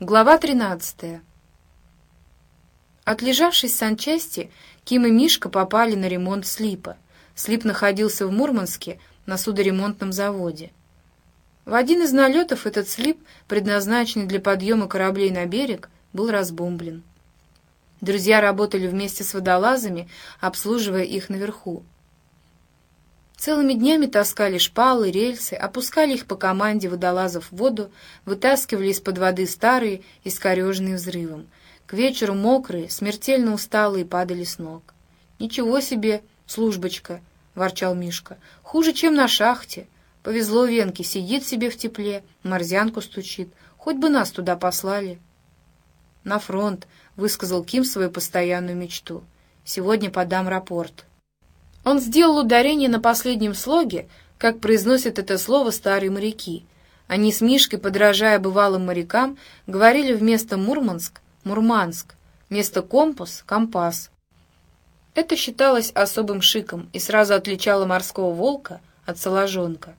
Глава 13. Отлежавшись в санчасти, Ким и Мишка попали на ремонт слипа. Слип находился в Мурманске на судоремонтном заводе. В один из налетов этот слип, предназначенный для подъема кораблей на берег, был разбомблен. Друзья работали вместе с водолазами, обслуживая их наверху. Целыми днями таскали шпалы, рельсы, опускали их по команде водолазов в воду, вытаскивали из-под воды старые, искореженные взрывом. К вечеру мокрые, смертельно усталые падали с ног. «Ничего себе, службочка!» — ворчал Мишка. «Хуже, чем на шахте. Повезло Венке, сидит себе в тепле, морзянку стучит. Хоть бы нас туда послали». «На фронт», — высказал Ким свою постоянную мечту. «Сегодня подам рапорт». Он сделал ударение на последнем слоге, как произносят это слово старые моряки. Они с Мишкой, подражая бывалым морякам, говорили вместо «Мурманск» — «Мурманск», вместо «Компас» — «Компас». Это считалось особым шиком и сразу отличало морского волка от соложонка.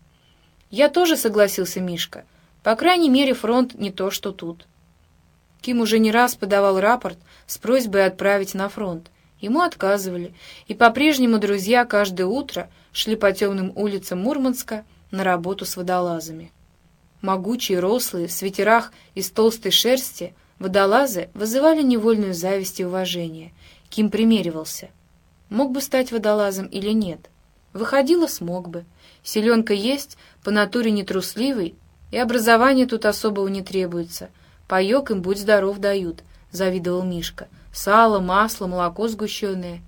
«Я тоже согласился, Мишка. По крайней мере, фронт не то, что тут». Ким уже не раз подавал рапорт с просьбой отправить на фронт. Ему отказывали, и по-прежнему друзья каждое утро шли по темным улицам Мурманска на работу с водолазами. Могучие, рослые, в свитерах из толстой шерсти, водолазы вызывали невольную зависть и уважение. Ким примеривался. Мог бы стать водолазом или нет? Выходило, смог бы. Селенка есть, по натуре нетрусливый, и образование тут особого не требуется. Паек им будь здоров дают, завидовал Мишка. Сало, масло, молоко сгущенное.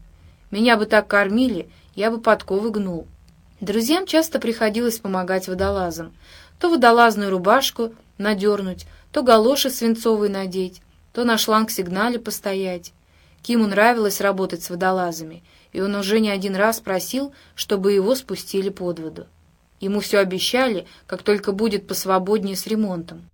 Меня бы так кормили, я бы подковы гнул. Друзьям часто приходилось помогать водолазам. То водолазную рубашку надернуть, то галоши свинцовые надеть, то на шланг сигнале постоять. Киму нравилось работать с водолазами, и он уже не один раз просил, чтобы его спустили под воду. Ему все обещали, как только будет посвободнее с ремонтом.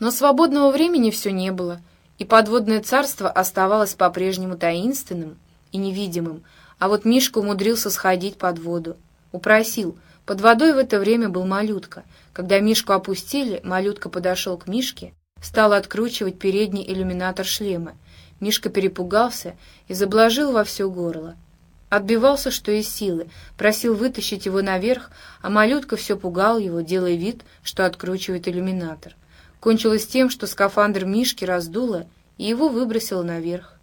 Но свободного времени все не было — и подводное царство оставалось по-прежнему таинственным и невидимым, а вот Мишка умудрился сходить под воду. Упросил. Под водой в это время был малютка. Когда Мишку опустили, малютка подошел к Мишке, стал откручивать передний иллюминатор шлема. Мишка перепугался и заблажил во все горло. Отбивался, что из силы, просил вытащить его наверх, а малютка все пугал его, делая вид, что откручивает иллюминатор кончилось тем, что скафандр Мишки раздуло, и его выбросило наверх.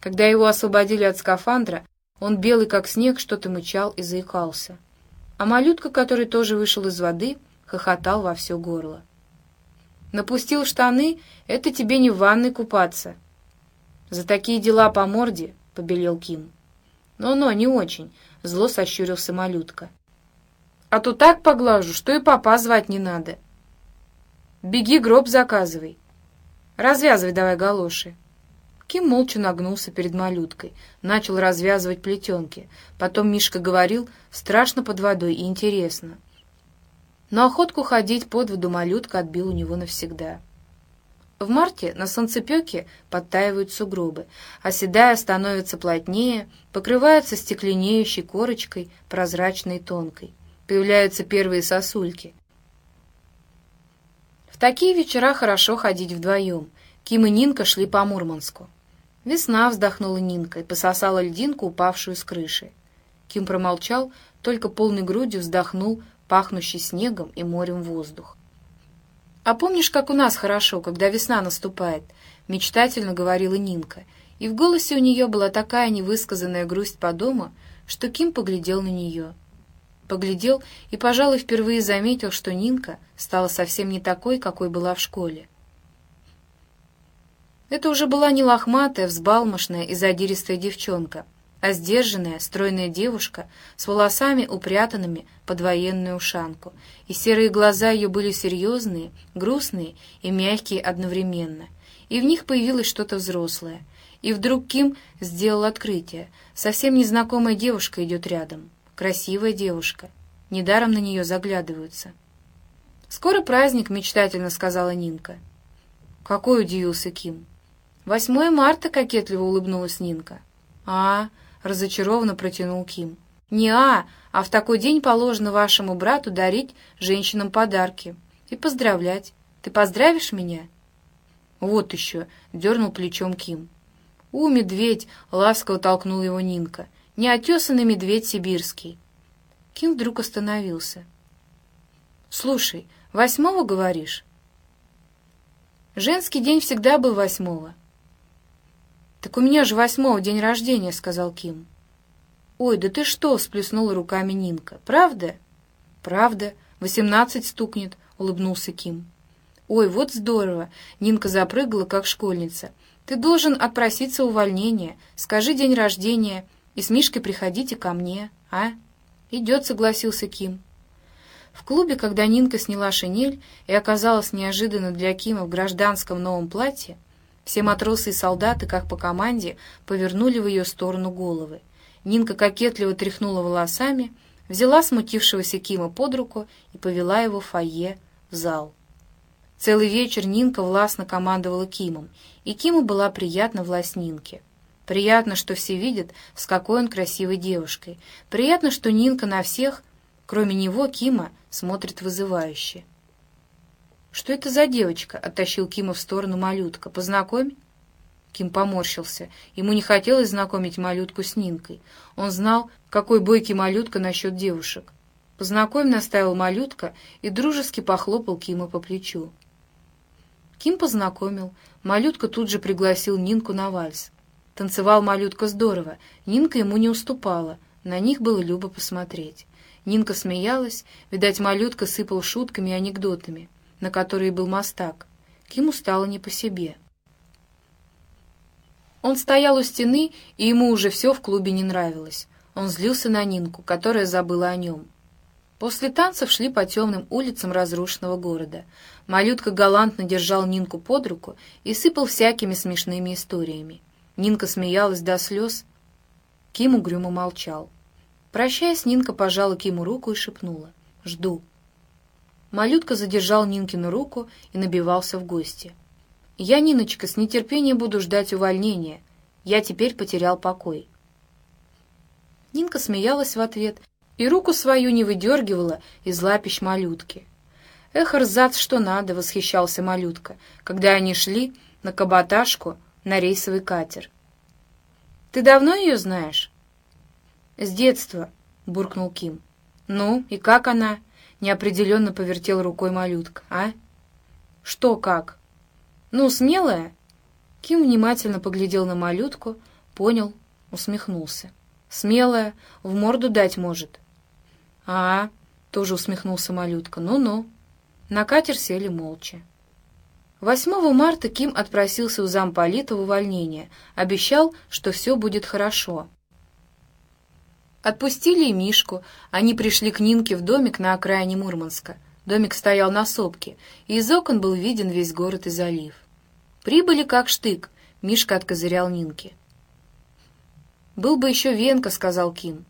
Когда его освободили от скафандра, он белый как снег что-то мычал и заикался. А малютка, который тоже вышел из воды, хохотал во все горло. «Напустил штаны — это тебе не в ванной купаться». «За такие дела по морде», — побелел Ким. «Но-но, не очень», — зло сощурился малютка. «А то так поглажу, что и папа звать не надо». Беги гроб заказывай. Развязывай давай галоши. Ким молча нагнулся перед малюткой, начал развязывать плетенки. Потом Мишка говорил, страшно под водой и интересно. Но охотку ходить под воду малютка отбил у него навсегда. В марте на солнцепеке подтаивают сугробы, оседая становятся плотнее, покрываются стекленеющей корочкой, прозрачной тонкой. Появляются первые сосульки. Такие вечера хорошо ходить вдвоем. Ким и Нинка шли по Мурманску. Весна вздохнула Нинка и пососала льдинку, упавшую с крыши. Ким промолчал, только полной грудью вздохнул, пахнущий снегом и морем воздух. «А помнишь, как у нас хорошо, когда весна наступает?» — мечтательно говорила Нинка, и в голосе у нее была такая невысказанная грусть по дому, что Ким поглядел на нее — Поглядел и, пожалуй, впервые заметил, что Нинка стала совсем не такой, какой была в школе. Это уже была не лохматая, взбалмошная и задиристая девчонка, а сдержанная, стройная девушка с волосами, упрятанными под военную ушанку, и серые глаза ее были серьезные, грустные и мягкие одновременно, и в них появилось что-то взрослое. И вдруг Ким сделал открытие. Совсем незнакомая девушка идет рядом. Красивая девушка. Недаром на нее заглядываются. «Скоро праздник», — мечтательно сказала Нинка. «Какой?» — удивился Ким. «Восьмое марта», — кокетливо улыбнулась Нинка. «А, — разочарованно протянул Ким. «Не а, а в такой день положено вашему брату дарить женщинам подарки и поздравлять. Ты поздравишь меня?» «Вот еще!» — дернул плечом Ким. «У, медведь!» — ласково толкнул его Нинка. «Неотесанный медведь сибирский!» Ким вдруг остановился. «Слушай, восьмого, говоришь?» «Женский день всегда был восьмого». «Так у меня же восьмого день рождения», — сказал Ким. «Ой, да ты что?» — сплеснула руками Нинка. «Правда?» «Правда. Восемнадцать стукнет», — улыбнулся Ким. «Ой, вот здорово!» — Нинка запрыгала, как школьница. «Ты должен отпроситься увольнения. Скажи день рождения, и с Мишкой приходите ко мне, а?» «Идет», — согласился Ким. В клубе, когда Нинка сняла шинель и оказалась неожиданно для Кима в гражданском новом платье, все матросы и солдаты, как по команде, повернули в ее сторону головы. Нинка кокетливо тряхнула волосами, взяла смутившегося Кима под руку и повела его в фойе в зал. Целый вечер Нинка властно командовала Кимом, и Киму была приятна власть Нинки. Приятно, что все видят, с какой он красивой девушкой. Приятно, что Нинка на всех, кроме него, Кима, смотрит вызывающе. «Что это за девочка?» — оттащил Кима в сторону малютка. «Познакомь». Ким поморщился. Ему не хотелось знакомить малютку с Нинкой. Он знал, какой бойкий малютка насчет девушек. «Познакомь», — наставил малютка и дружески похлопал Кима по плечу. Ким познакомил. Малютка тут же пригласил Нинку на вальс. Танцевал малютка здорово. Нинка ему не уступала. На них было любо посмотреть. Нинка смеялась. Видать, малютка сыпал шутками и анекдотами, на которые был мастак. Киму стало не по себе. Он стоял у стены, и ему уже все в клубе не нравилось. Он злился на Нинку, которая забыла о нем. После танцев шли по темным улицам разрушенного города. Малютка галантно держал Нинку под руку и сыпал всякими смешными историями. Нинка смеялась до слез. Ким угрюмо молчал. Прощаясь, Нинка пожала Киму руку и шепнула. «Жду». Малютка задержал Нинкину руку и набивался в гости. «Я, Ниночка, с нетерпением буду ждать увольнения. Я теперь потерял покой». Нинка смеялась в ответ и руку свою не выдергивала из лапищ малютки. «Эх, рзац, что надо!» — восхищался малютка, когда они шли на каботажку на рейсовый катер. «Ты давно ее знаешь?» «С детства», — буркнул Ким. «Ну, и как она?» — неопределенно повертел рукой малютка. «А?» «Что как?» «Ну, смелая?» Ким внимательно поглядел на малютку, понял, усмехнулся. «Смелая, в морду дать может». «А, — тоже усмехнулся малютка, — ну-ну». На катер сели молча. 8 марта Ким отпросился у замполита в увольнение, обещал, что все будет хорошо. Отпустили и Мишку, они пришли к Нинке в домик на окраине Мурманска. Домик стоял на сопке, и из окон был виден весь город и залив. Прибыли как штык, Мишка откозырял Нинке. «Был бы еще Венка», — сказал Ким.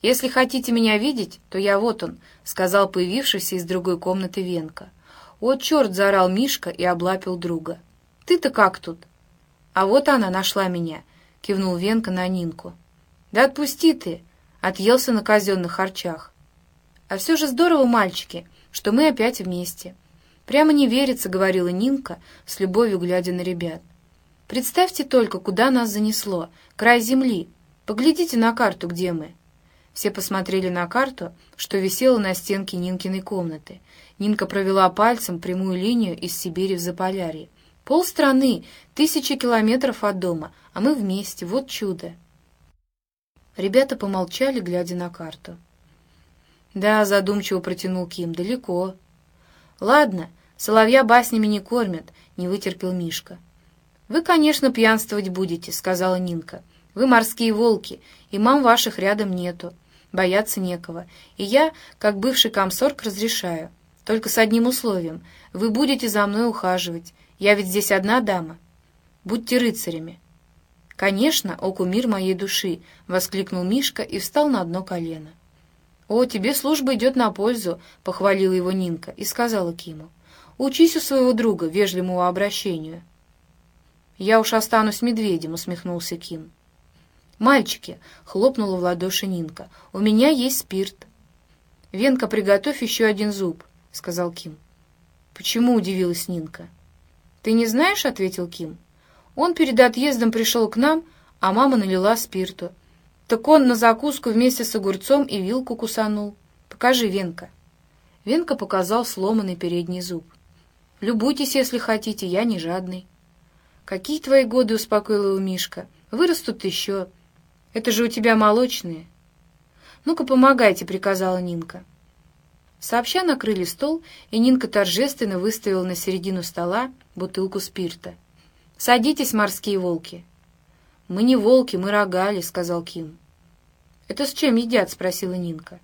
«Если хотите меня видеть, то я вот он», — сказал появившийся из другой комнаты Венка. «О, черт!» — заорал Мишка и облапил друга. «Ты-то как тут?» «А вот она нашла меня», — кивнул Венка на Нинку. «Да отпусти ты!» — отъелся на казенных харчах. «А все же здорово, мальчики, что мы опять вместе». «Прямо не верится», — говорила Нинка, с любовью глядя на ребят. «Представьте только, куда нас занесло. Край земли. Поглядите на карту, где мы». Все посмотрели на карту, что висела на стенке Нинкиной комнаты. Нинка провела пальцем прямую линию из Сибири в Заполярье. Пол страны, тысячи километров от дома, а мы вместе, вот чудо. Ребята помолчали, глядя на карту. «Да», — задумчиво протянул Ким, — «далеко». «Ладно, соловья баснями не кормят», — не вытерпел Мишка. «Вы, конечно, пьянствовать будете», — сказала Нинка. «Вы морские волки, и мам ваших рядом нету бояться некого. И я, как бывший комсорг, разрешаю. Только с одним условием. Вы будете за мной ухаживать. Я ведь здесь одна дама. Будьте рыцарями». «Конечно, о кумир моей души!» — воскликнул Мишка и встал на одно колено. «О, тебе служба идет на пользу!» — похвалила его Нинка и сказала Киму. «Учись у своего друга вежливому обращению». «Я уж останусь медведем», — усмехнулся Ким. «Мальчики!» — хлопнула в ладоши Нинка. «У меня есть спирт». «Венка, приготовь еще один зуб», — сказал Ким. «Почему?» — удивилась Нинка. «Ты не знаешь?» — ответил Ким. «Он перед отъездом пришел к нам, а мама налила спирту. Так он на закуску вместе с огурцом и вилку кусанул. Покажи, Венка». Венка показал сломанный передний зуб. «Любуйтесь, если хотите, я не жадный». «Какие твои годы?» — успокоила его Мишка. «Вырастут еще. Это же у тебя молочные». «Ну-ка, помогайте», — приказала Нинка. Сообща накрыли стол, и Нинка торжественно выставила на середину стола бутылку спирта. «Садитесь, морские волки!» «Мы не волки, мы рогали», — сказал Ким. «Это с чем едят?» — спросила Нинка.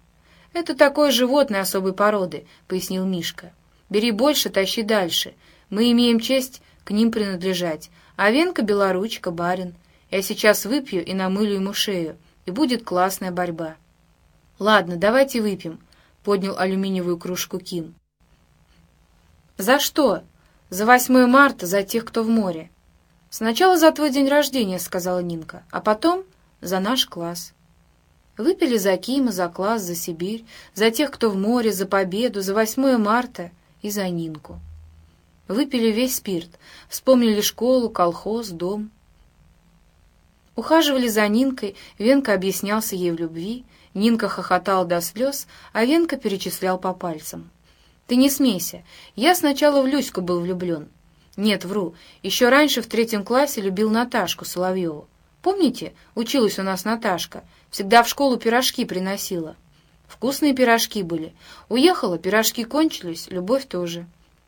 «Это такое животное особой породы», — пояснил Мишка. «Бери больше, тащи дальше. Мы имеем честь к ним принадлежать. А Венка — белоручка, барин. Я сейчас выпью и намылю ему шею, и будет классная борьба». «Ладно, давайте выпьем», — поднял алюминиевую кружку Ким. «За что?» «За 8 марта, за тех, кто в море». «Сначала за твой день рождения», — сказала Нинка, «а потом за наш класс». Выпили за Кима, за класс, за Сибирь, за тех, кто в море, за победу, за 8 марта и за Нинку. Выпили весь спирт, вспомнили школу, колхоз, дом. Ухаживали за Нинкой, Венка объяснялся ей в любви, Нинка хохотала до слез, а Венка перечислял по пальцам. «Ты не смейся. Я сначала в Люську был влюблен». «Нет, вру. Еще раньше в третьем классе любил Наташку Соловьеву. Помните, училась у нас Наташка. Всегда в школу пирожки приносила. Вкусные пирожки были. Уехала, пирожки кончились, любовь тоже.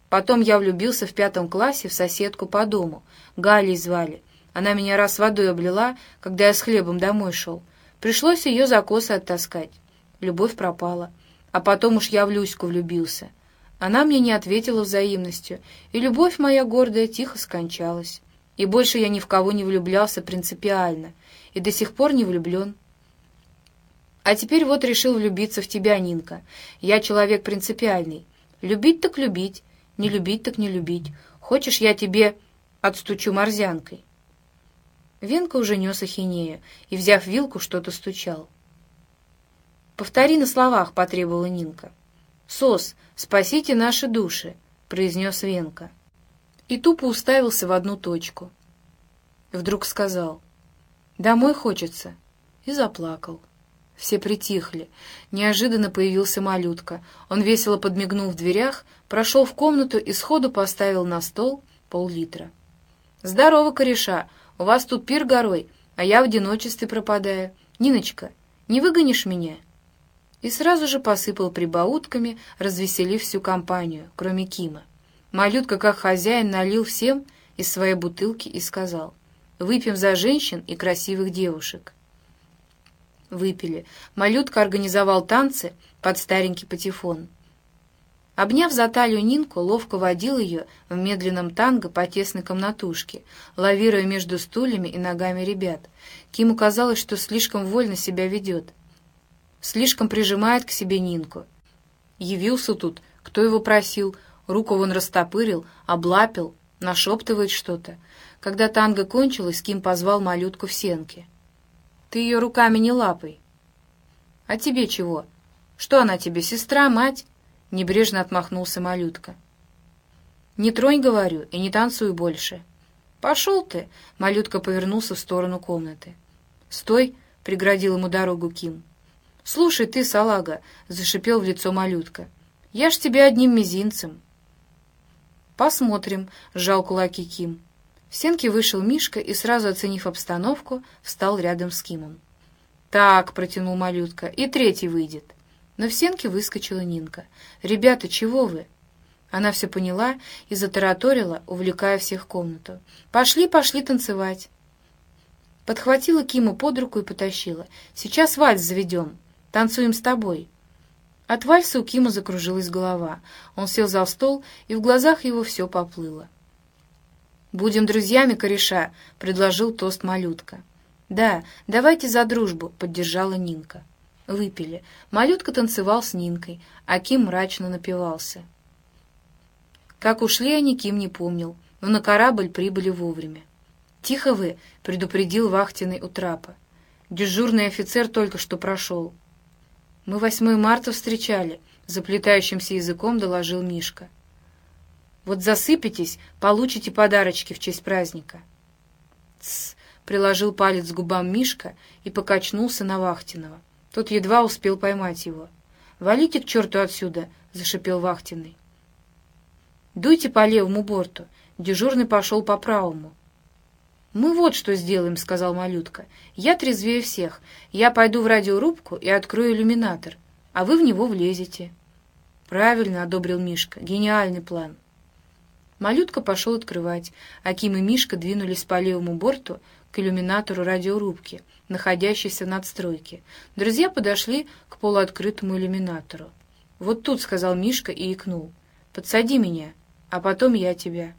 Потом я влюбился в пятом классе в соседку по дому. Галей звали. Она меня раз водой облила, когда я с хлебом домой шел. Пришлось ее за косы оттаскать. Любовь пропала. А потом уж я в Люську влюбился. Она мне не ответила взаимностью, и любовь моя гордая тихо скончалась. И больше я ни в кого не влюблялся принципиально, и до сих пор не влюблен. А теперь вот решил влюбиться в тебя, Нинка. Я человек принципиальный. Любить так любить, не любить так не любить. Хочешь, я тебе отстучу морзянкой?» Венка уже нес ахинею и, взяв вилку, что-то стучал. «Повтори на словах», — потребовала Нинка. «Сос, спасите наши души», — произнес Венка. И тупо уставился в одну точку. Вдруг сказал «Домой хочется» и заплакал. Все притихли. Неожиданно появился малютка. Он весело подмигнул в дверях, прошел в комнату и сходу поставил на стол пол-литра. «Здорово, кореша! У вас тут пир горой, а я в одиночестве пропадаю. Ниночка, не выгонишь меня?» И сразу же посыпал прибаутками, развеселив всю компанию, кроме Кима. Малютка, как хозяин, налил всем из своей бутылки и сказал, «Выпьем за женщин и красивых девушек» выпили. Малютка организовал танцы под старенький патефон. Обняв за талию Нинку, ловко водил ее в медленном танго по тесной комнатушке, лавируя между стульями и ногами ребят. Киму казалось, что слишком вольно себя ведет. Слишком прижимает к себе Нинку. Явился тут, кто его просил, руку вон растопырил, облапил, нашептывает что-то. Когда танго кончилось, Ким позвал малютку в сенке. Ты ее руками не лапай. А тебе чего? Что она тебе, сестра, мать? Небрежно отмахнулся малютка. Не тронь, говорю, и не танцуй больше. Пошел ты, малютка повернулся в сторону комнаты. Стой, преградил ему дорогу Ким. «Слушай ты, салага!» — зашипел в лицо малютка. «Я ж тебя одним мизинцем!» «Посмотрим», — сжал кулаки Ким. В сенке вышел Мишка и, сразу оценив обстановку, встал рядом с Кимом. «Так», — протянул малютка, — «и третий выйдет». Но в сенке выскочила Нинка. «Ребята, чего вы?» Она все поняла и затараторила, увлекая всех в комнату. «Пошли, пошли танцевать!» Подхватила Киму под руку и потащила. «Сейчас вальс заведем. Танцуем с тобой». От вальса у Кима закружилась голова. Он сел за стол, и в глазах его все поплыло. «Будем друзьями, кореша», — предложил тост малютка. «Да, давайте за дружбу», — поддержала Нинка. Выпили. Малютка танцевал с Нинкой, а Ким мрачно напивался. Как ушли они, Ким не помнил, но на корабль прибыли вовремя. «Тихо вы!» — предупредил вахтенный у трапа. «Дежурный офицер только что прошел». «Мы 8 марта встречали», — заплетающимся языком доложил Мишка. Вот засыпетесь, получите подарочки в честь праздника. Тсс, приложил палец к губам Мишка и покачнулся на Вахтинова. Тот едва успел поймать его. «Валите к черту отсюда!» — зашипел Вахтиный. «Дуйте по левому борту!» Дежурный пошел по правому. «Мы вот что сделаем», — сказал малютка. «Я трезвее всех. Я пойду в радиорубку и открою иллюминатор, а вы в него влезете». «Правильно», — одобрил Мишка. «Гениальный план». Малютка пошел открывать, а Ким и Мишка двинулись по левому борту к иллюминатору радиорубки, находящейся в надстройке. Друзья подошли к полуоткрытому иллюминатору. «Вот тут», — сказал Мишка и икнул. «Подсади меня, а потом я тебя».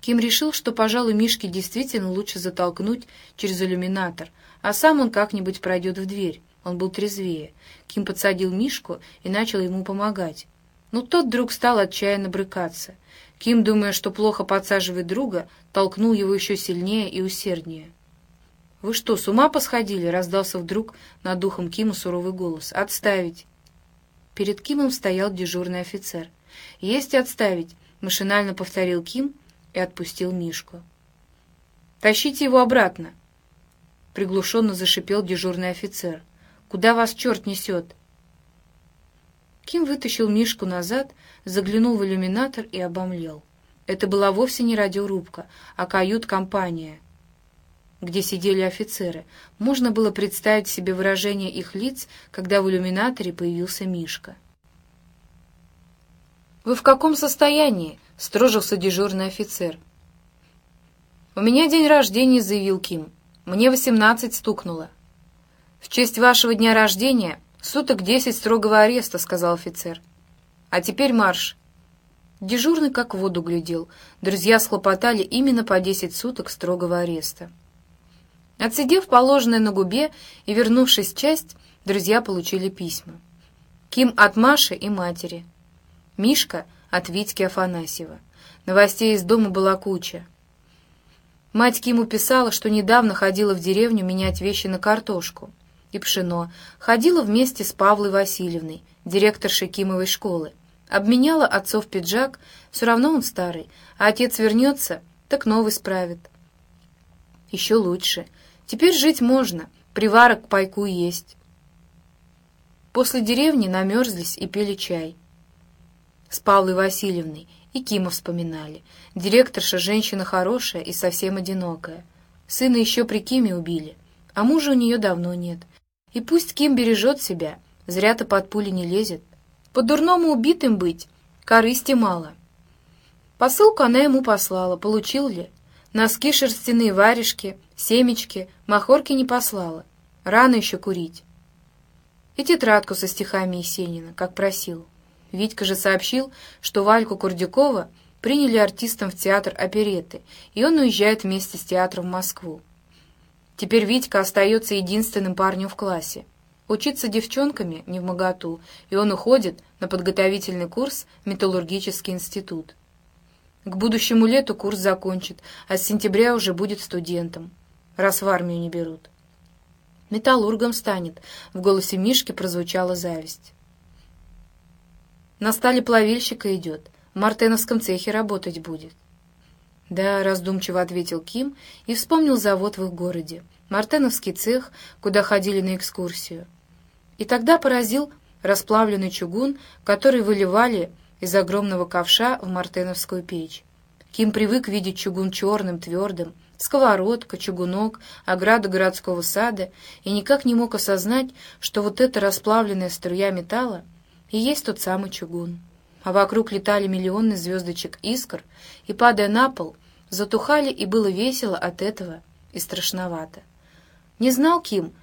Ким решил, что, пожалуй, Мишке действительно лучше затолкнуть через иллюминатор, а сам он как-нибудь пройдет в дверь. Он был трезвее. Ким подсадил Мишку и начал ему помогать. Но тот вдруг стал отчаянно брыкаться. Ким, думая, что плохо подсаживает друга, толкнул его еще сильнее и усерднее. «Вы что, с ума посходили?» — раздался вдруг над духом Кима суровый голос. «Отставить!» Перед Кимом стоял дежурный офицер. «Есть отставить!» — машинально повторил Ким — и отпустил Мишку. «Тащите его обратно!» Приглушенно зашипел дежурный офицер. «Куда вас черт несет?» Ким вытащил Мишку назад, заглянул в иллюминатор и обомлел. Это была вовсе не радиорубка, а кают-компания, где сидели офицеры. Можно было представить себе выражение их лиц, когда в иллюминаторе появился Мишка. «Вы в каком состоянии?» — строжился дежурный офицер. «У меня день рождения», — заявил Ким. «Мне восемнадцать стукнуло». «В честь вашего дня рождения суток десять строгого ареста», — сказал офицер. «А теперь марш». Дежурный как в воду глядел. Друзья схлопотали именно по десять суток строгого ареста. Отсидев положенное на губе и вернувшись в часть, друзья получили письма. Ким от Маши и матери — Мишка от Витьки Афанасьева. Новостей из дома была куча. Мать Киму писала, что недавно ходила в деревню менять вещи на картошку и пшено, ходила вместе с Павлой Васильевной, директоршей Кимовой школы. Обменяла отцов пиджак, все равно он старый, а отец вернется, так новый справит. Еще лучше. Теперь жить можно, приварок к пайку есть. После деревни намерзлись и пили чай с Павлой Васильевной, и Кима вспоминали. Директорша женщина хорошая и совсем одинокая. Сына еще при Киме убили, а мужа у нее давно нет. И пусть Ким бережет себя, зря-то под пули не лезет. По-дурному убитым быть, корысти мало. Посылку она ему послала, получил ли? Носки шерстяные, варежки, семечки, махорки не послала. Рано еще курить. И тетрадку со стихами Есенина, как просил. Витька же сообщил, что Вальку Курдюкова приняли артистом в театр опереты, и он уезжает вместе с театром в Москву. Теперь Витька остается единственным парнем в классе. Учиться девчонками не в моготу, и он уходит на подготовительный курс металлургический институт. К будущему лету курс закончит, а с сентября уже будет студентом, раз в армию не берут. Металлургом станет, в голосе Мишки прозвучала зависть. На стали плавильщика идет. В мартеновском цехе работать будет. «Да», — раздумчиво ответил Ким и вспомнил завод в их городе, Мартеновский цех, куда ходили на экскурсию. И тогда поразил расплавленный чугун, который выливали из огромного ковша в мартеновскую печь. Ким привык видеть чугун черным, твердым, сковородка, чугунок, ограда городского сада, и никак не мог осознать, что вот эта расплавленная струя металла — и есть тот самый чугун. А вокруг летали миллионы звездочек искр, и, падая на пол, затухали, и было весело от этого и страшновато. Не знал Ким,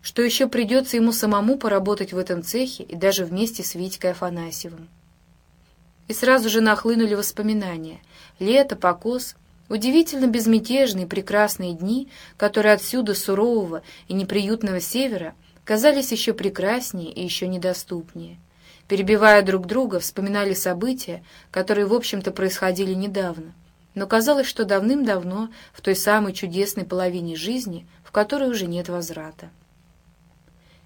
что еще придется ему самому поработать в этом цехе и даже вместе с Витькой Афанасьевым. И сразу же нахлынули воспоминания. Лето, покос, удивительно безмятежные прекрасные дни, которые отсюда сурового и неприютного севера казались еще прекраснее и еще недоступнее перебивая друг друга, вспоминали события, которые, в общем-то, происходили недавно. Но казалось, что давным-давно, в той самой чудесной половине жизни, в которой уже нет возврата.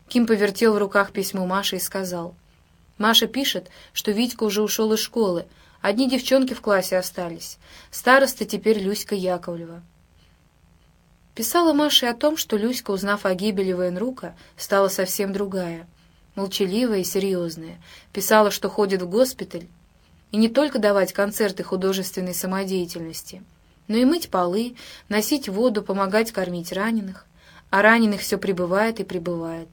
Ким повертел в руках письмо Маши и сказал. «Маша пишет, что Витька уже ушел из школы, Одни девчонки в классе остались. Староста теперь Люська Яковлева. Писала Маша о том, что Люська, узнав о гибели военрука, стала совсем другая, молчаливая и серьезная. Писала, что ходит в госпиталь, и не только давать концерты художественной самодеятельности, но и мыть полы, носить воду, помогать кормить раненых. А раненых все прибывает и прибывает.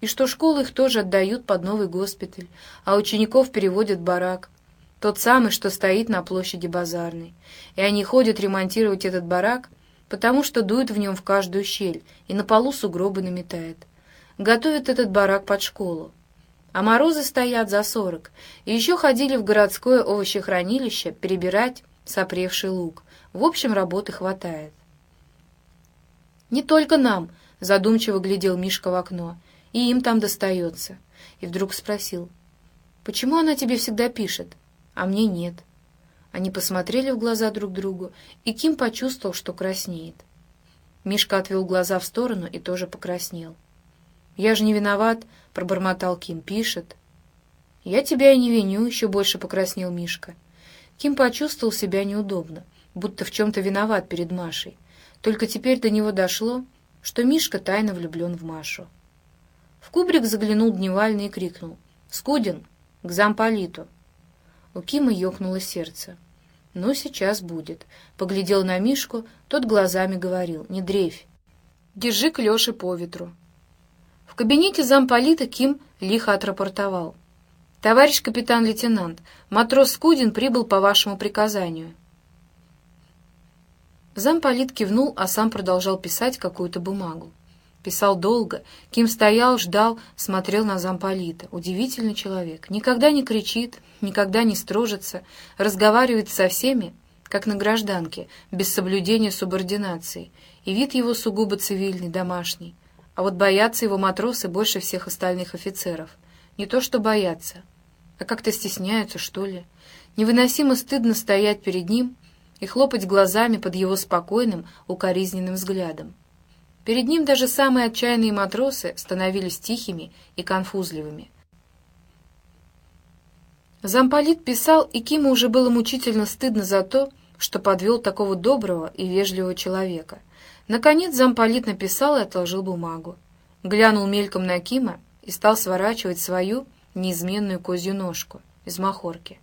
И что школы их тоже отдают под новый госпиталь, а учеников переводят в барак, тот самый, что стоит на площади Базарной. И они ходят ремонтировать этот барак, потому что дует в нем в каждую щель и на полу сугробы наметает. Готовят этот барак под школу. А морозы стоят за сорок, и еще ходили в городское овощехранилище перебирать сопревший лук. В общем, работы хватает. «Не только нам», — задумчиво глядел Мишка в окно, — «и им там достается». И вдруг спросил, «Почему она тебе всегда пишет, а мне нет?» Они посмотрели в глаза друг другу, и Ким почувствовал, что краснеет. Мишка отвел глаза в сторону и тоже покраснел. «Я же не виноват», — пробормотал Ким, — «пишет». «Я тебя и не виню», — еще больше покраснел Мишка. Ким почувствовал себя неудобно, будто в чем-то виноват перед Машей. Только теперь до него дошло, что Мишка тайно влюблен в Машу. В кубрик заглянул Дневальный и крикнул «Скудин! К замполиту!» У Кима ёкнуло сердце. «Ну, сейчас будет». Поглядел на Мишку, тот глазами говорил «Не дрейфь! Держи клёши по ветру». Кабинете замполита Ким лихо отрапортовал. «Товарищ капитан-лейтенант, матрос Скудин прибыл по вашему приказанию». Замполит кивнул, а сам продолжал писать какую-то бумагу. Писал долго. Ким стоял, ждал, смотрел на замполита. Удивительный человек. Никогда не кричит, никогда не строжится, разговаривает со всеми, как на гражданке, без соблюдения субординации. И вид его сугубо цивильный, домашний. А вот боятся его матросы больше всех остальных офицеров. Не то что боятся, а как-то стесняются, что ли. Невыносимо стыдно стоять перед ним и хлопать глазами под его спокойным, укоризненным взглядом. Перед ним даже самые отчаянные матросы становились тихими и конфузливыми. Замполит писал, и Киму уже было мучительно стыдно за то, что подвел такого доброго и вежливого человека. Наконец замполит написал и отложил бумагу. Глянул мельком на Кима и стал сворачивать свою неизменную козью ножку из махорки.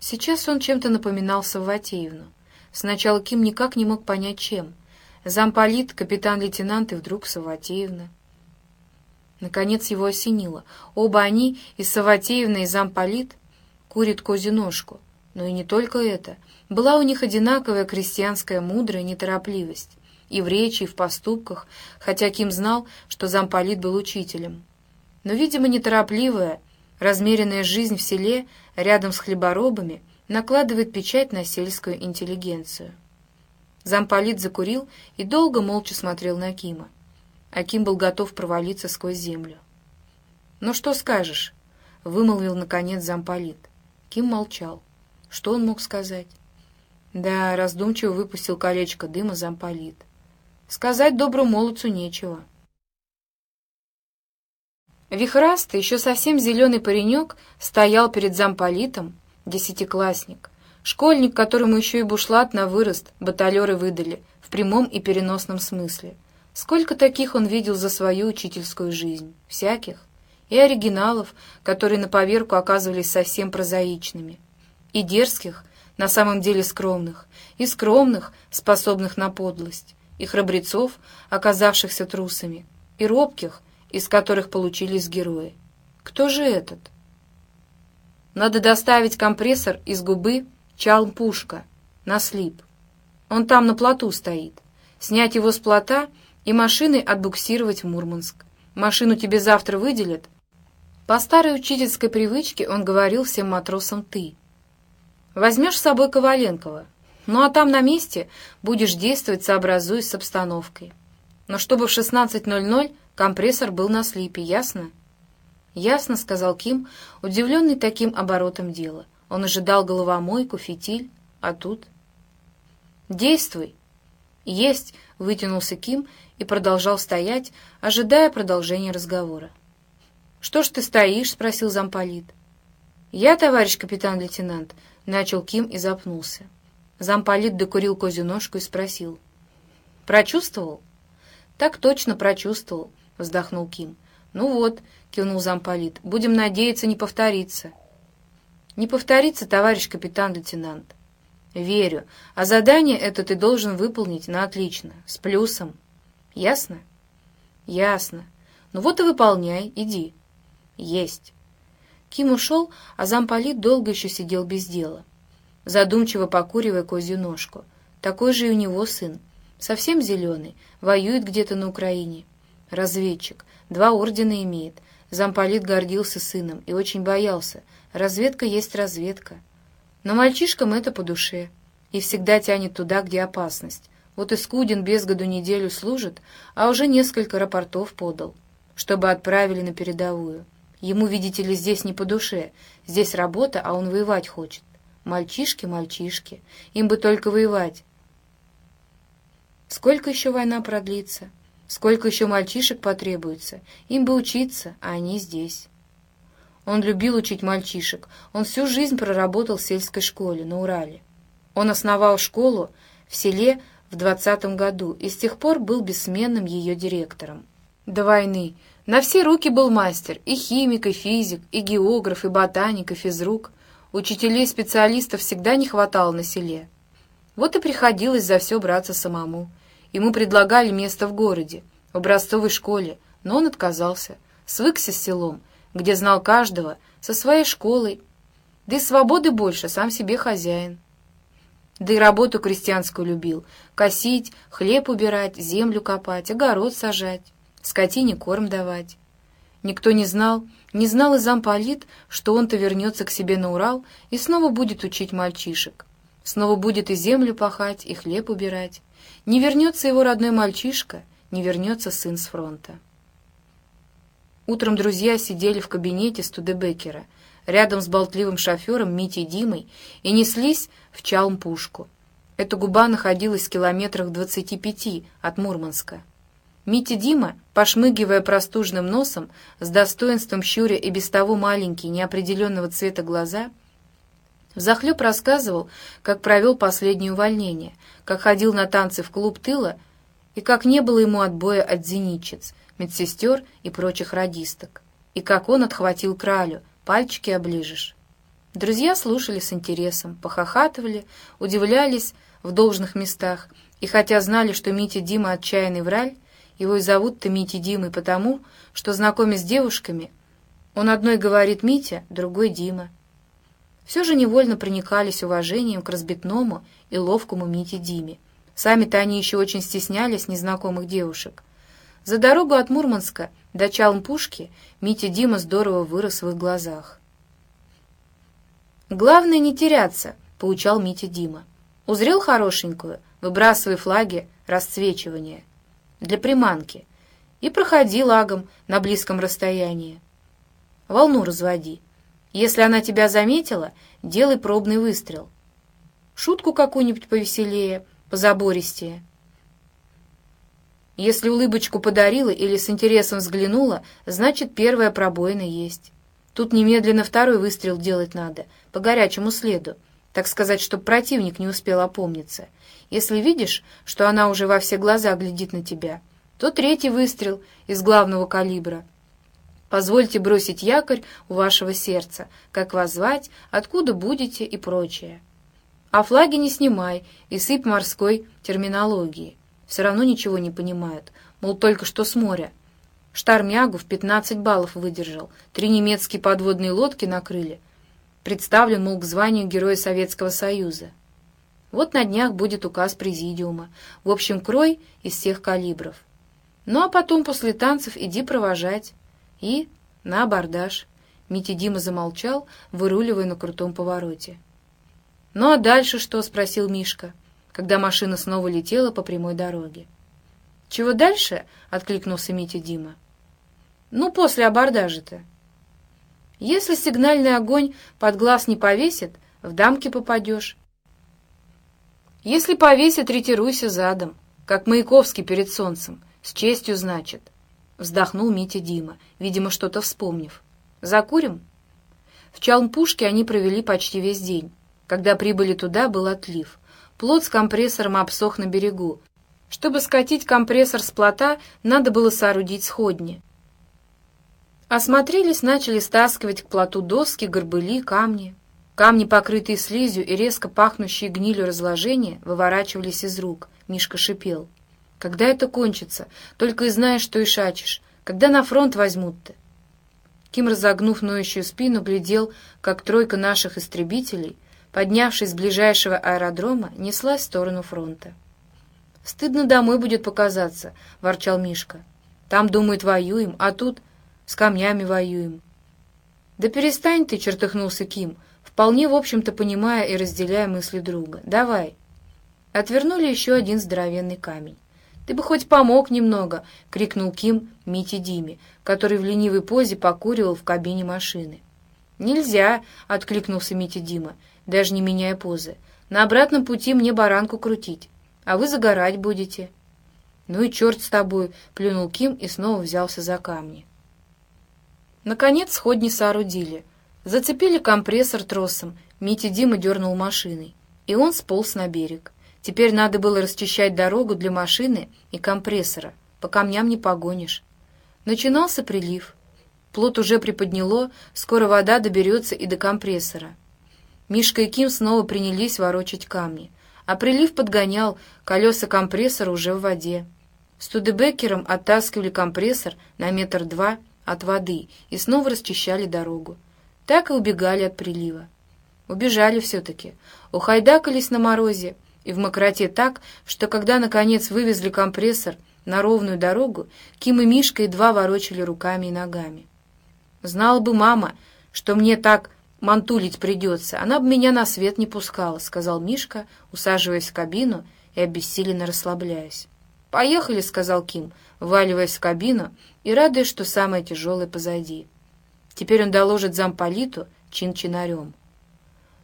Сейчас он чем-то напоминал Савватеевну. Сначала Ким никак не мог понять, чем — замполит, капитан-лейтенант и вдруг Саватеевна. Наконец его осенило. Оба они, и Саватеевна, и замполит, курят козиножку. Но и не только это. Была у них одинаковая крестьянская мудрая неторопливость. И в речи, и в поступках, хотя Ким знал, что замполит был учителем. Но, видимо, неторопливая, размеренная жизнь в селе рядом с хлеборобами накладывает печать на сельскую интеллигенцию. Замполит закурил и долго молча смотрел на Кима. Аким был готов провалиться сквозь землю. «Ну что скажешь?» — вымолвил, наконец, замполит. Ким молчал. Что он мог сказать? Да, раздумчиво выпустил колечко дыма замполит. Сказать доброму молодцу нечего. Вихрастый, еще совсем зеленый паренек стоял перед замполитом, десятиклассник, Школьник, которому еще и бушлат на вырост баталеры выдали, в прямом и переносном смысле. Сколько таких он видел за свою учительскую жизнь? Всяких. И оригиналов, которые на поверку оказывались совсем прозаичными. И дерзких, на самом деле скромных. И скромных, способных на подлость. И храбрецов, оказавшихся трусами. И робких, из которых получились герои. Кто же этот? Надо доставить компрессор из губы Чалм-пушка, на слип. Он там на плоту стоит. Снять его с плота и машиной отбуксировать в Мурманск. Машину тебе завтра выделят. По старой учительской привычке он говорил всем матросам «ты». Возьмешь с собой Коваленкова, ну а там на месте будешь действовать, сообразуясь с обстановкой. Но чтобы в 16.00 компрессор был на слипе, ясно? «Ясно», — сказал Ким, удивленный таким оборотом дела — он ожидал головомойку, фитиль, а тут... «Действуй!» «Есть!» — вытянулся Ким и продолжал стоять, ожидая продолжения разговора. «Что ж ты стоишь?» — спросил замполит. «Я, товарищ капитан-лейтенант, Начал Ким и запнулся. Замполит докурил козью ножку и спросил. «Прочувствовал?» «Так точно прочувствовал», — вздохнул Ким. «Ну вот», — кивнул замполит, — «будем надеяться, не повторится». «Не повторится, товарищ капитан-лейтенант». «Верю. А задание это ты должен выполнить на отлично, с плюсом. Ясно?» «Ясно. Ну вот и выполняй, иди». «Есть». Ким ушел, а замполит долго еще сидел без дела, задумчиво покуривая козью ножку. Такой же и у него сын. Совсем зеленый, воюет где-то на Украине. Разведчик, два ордена имеет. Замполит гордился сыном и очень боялся. Разведка есть разведка. Но мальчишкам это по душе. И всегда тянет туда, где опасность. Вот и Скудин без году неделю служит, а уже несколько рапортов подал, чтобы отправили на передовую. Ему, видите ли, здесь не по душе. Здесь работа, а он воевать хочет. Мальчишки, мальчишки. Им бы только воевать. Сколько еще война продлится? Сколько еще мальчишек потребуется? Им бы учиться, а они здесь. Он любил учить мальчишек. Он всю жизнь проработал в сельской школе на Урале. Он основал школу в селе в двадцатом году и с тех пор был бессменным ее директором. До войны на все руки был мастер, и химик, и физик, и географ, и ботаник, и физрук. Учителей-специалистов всегда не хватало на селе. Вот и приходилось за все браться самому. Ему предлагали место в городе, в образцовой школе, но он отказался. Свыкся с селом, где знал каждого, со своей школой. Да и свободы больше, сам себе хозяин. Да и работу крестьянскую любил. Косить, хлеб убирать, землю копать, огород сажать, скотине корм давать. Никто не знал, не знал и замполит, что он-то вернется к себе на Урал и снова будет учить мальчишек. Снова будет и землю пахать, и хлеб убирать. Не вернется его родной мальчишка, не вернется сын с фронта. Утром друзья сидели в кабинете Студебекера, рядом с болтливым шофером Митей Димой, и неслись в Чалм-Пушку. Эта губа находилась в километрах двадцати пяти от Мурманска. Митя Дима, пошмыгивая простужным носом, с достоинством щуря и без того маленькие, неопределенного цвета глаза — Взахлеб рассказывал, как провел последнее увольнение, как ходил на танцы в клуб тыла и как не было ему отбоя от зенитчиц, медсестер и прочих радисток, и как он отхватил кралю, пальчики оближешь. Друзья слушали с интересом, похохатывали, удивлялись в должных местах, и хотя знали, что Митя Дима отчаянный враль, его и зовут-то Митя Димой потому, что, знакомясь с девушками, он одной говорит Митя, другой Дима, все же невольно проникались уважением к разбитному и ловкому Мите Диме. Сами-то они еще очень стеснялись незнакомых девушек. За дорогу от Мурманска до Чалмпушки Митя Дима здорово вырос в их глазах. «Главное не теряться», — поучал Митя Дима. «Узрел хорошенькую? Выбрасывай флаги расцвечивания. Для приманки. И проходи лагом на близком расстоянии. Волну разводи. Если она тебя заметила, делай пробный выстрел. Шутку какую-нибудь повеселее, позабористее. Если улыбочку подарила или с интересом взглянула, значит, первая пробоина есть. Тут немедленно второй выстрел делать надо, по горячему следу, так сказать, чтобы противник не успел опомниться. Если видишь, что она уже во все глаза глядит на тебя, то третий выстрел из главного калибра — Позвольте бросить якорь у вашего сердца, как вас звать, откуда будете и прочее. А флаги не снимай и сыпь морской терминологии. Все равно ничего не понимают, мол, только что с моря. Штармягу в 15 баллов выдержал, три немецкие подводные лодки накрыли. Представлен, мол, к званию Героя Советского Союза. Вот на днях будет указ Президиума. В общем, крой из всех калибров. Ну а потом после танцев иди провожать. И на абордаж. Митя Дима замолчал, выруливая на крутом повороте. «Ну а дальше что?» — спросил Мишка, когда машина снова летела по прямой дороге. «Чего дальше?» — откликнулся Митя Дима. «Ну, после абордажа-то». «Если сигнальный огонь под глаз не повесит, в дамки попадешь. Если повесит, ретируйся задом, как Маяковский перед солнцем, с честью, значит». Вздохнул Митя Дима, видимо, что-то вспомнив. «Закурим?» В Чалмпушке они провели почти весь день. Когда прибыли туда, был отлив. Плот с компрессором обсох на берегу. Чтобы скатить компрессор с плота, надо было соорудить сходни. Осмотрелись, начали стаскивать к плоту доски, горбыли, камни. Камни, покрытые слизью и резко пахнущие гнилью разложения, выворачивались из рук. Мишка шипел. «Когда это кончится? Только и знаешь, что и шачешь. Когда на фронт возьмут-то?» Ким, разогнув ноющую спину, глядел, как тройка наших истребителей, поднявшись с ближайшего аэродрома, неслась в сторону фронта. «Стыдно домой будет показаться», — ворчал Мишка. «Там, думают, воюем, а тут с камнями воюем». «Да перестань ты», — чертыхнулся Ким, вполне, в общем-то, понимая и разделяя мысли друга. «Давай». Отвернули еще один здоровенный камень. «Ты бы хоть помог немного!» — крикнул Ким Мите Диме, который в ленивой позе покуривал в кабине машины. «Нельзя!» — откликнулся Митя Дима, даже не меняя позы. «На обратном пути мне баранку крутить, а вы загорать будете». «Ну и черт с тобой!» — плюнул Ким и снова взялся за камни. Наконец сходни соорудили. Зацепили компрессор тросом, Митя Дима дернул машиной, и он сполз на берег. Теперь надо было расчищать дорогу для машины и компрессора. По камням не погонишь. Начинался прилив. Плот уже приподняло, скоро вода доберется и до компрессора. Мишка и Ким снова принялись ворочать камни. А прилив подгонял, колеса компрессора уже в воде. Студебекером оттаскивали компрессор на метр два от воды и снова расчищали дорогу. Так и убегали от прилива. Убежали все-таки. Ухайдакались на морозе, и в мокроте так, что когда, наконец, вывезли компрессор на ровную дорогу, Ким и Мишка едва ворочали руками и ногами. «Знала бы мама, что мне так мантулить придется, она бы меня на свет не пускала», — сказал Мишка, усаживаясь в кабину и обессиленно расслабляясь. «Поехали», — сказал Ким, валиваясь в кабину и радуясь, что самое тяжелое позади. Теперь он доложит замполиту чин-чинарем.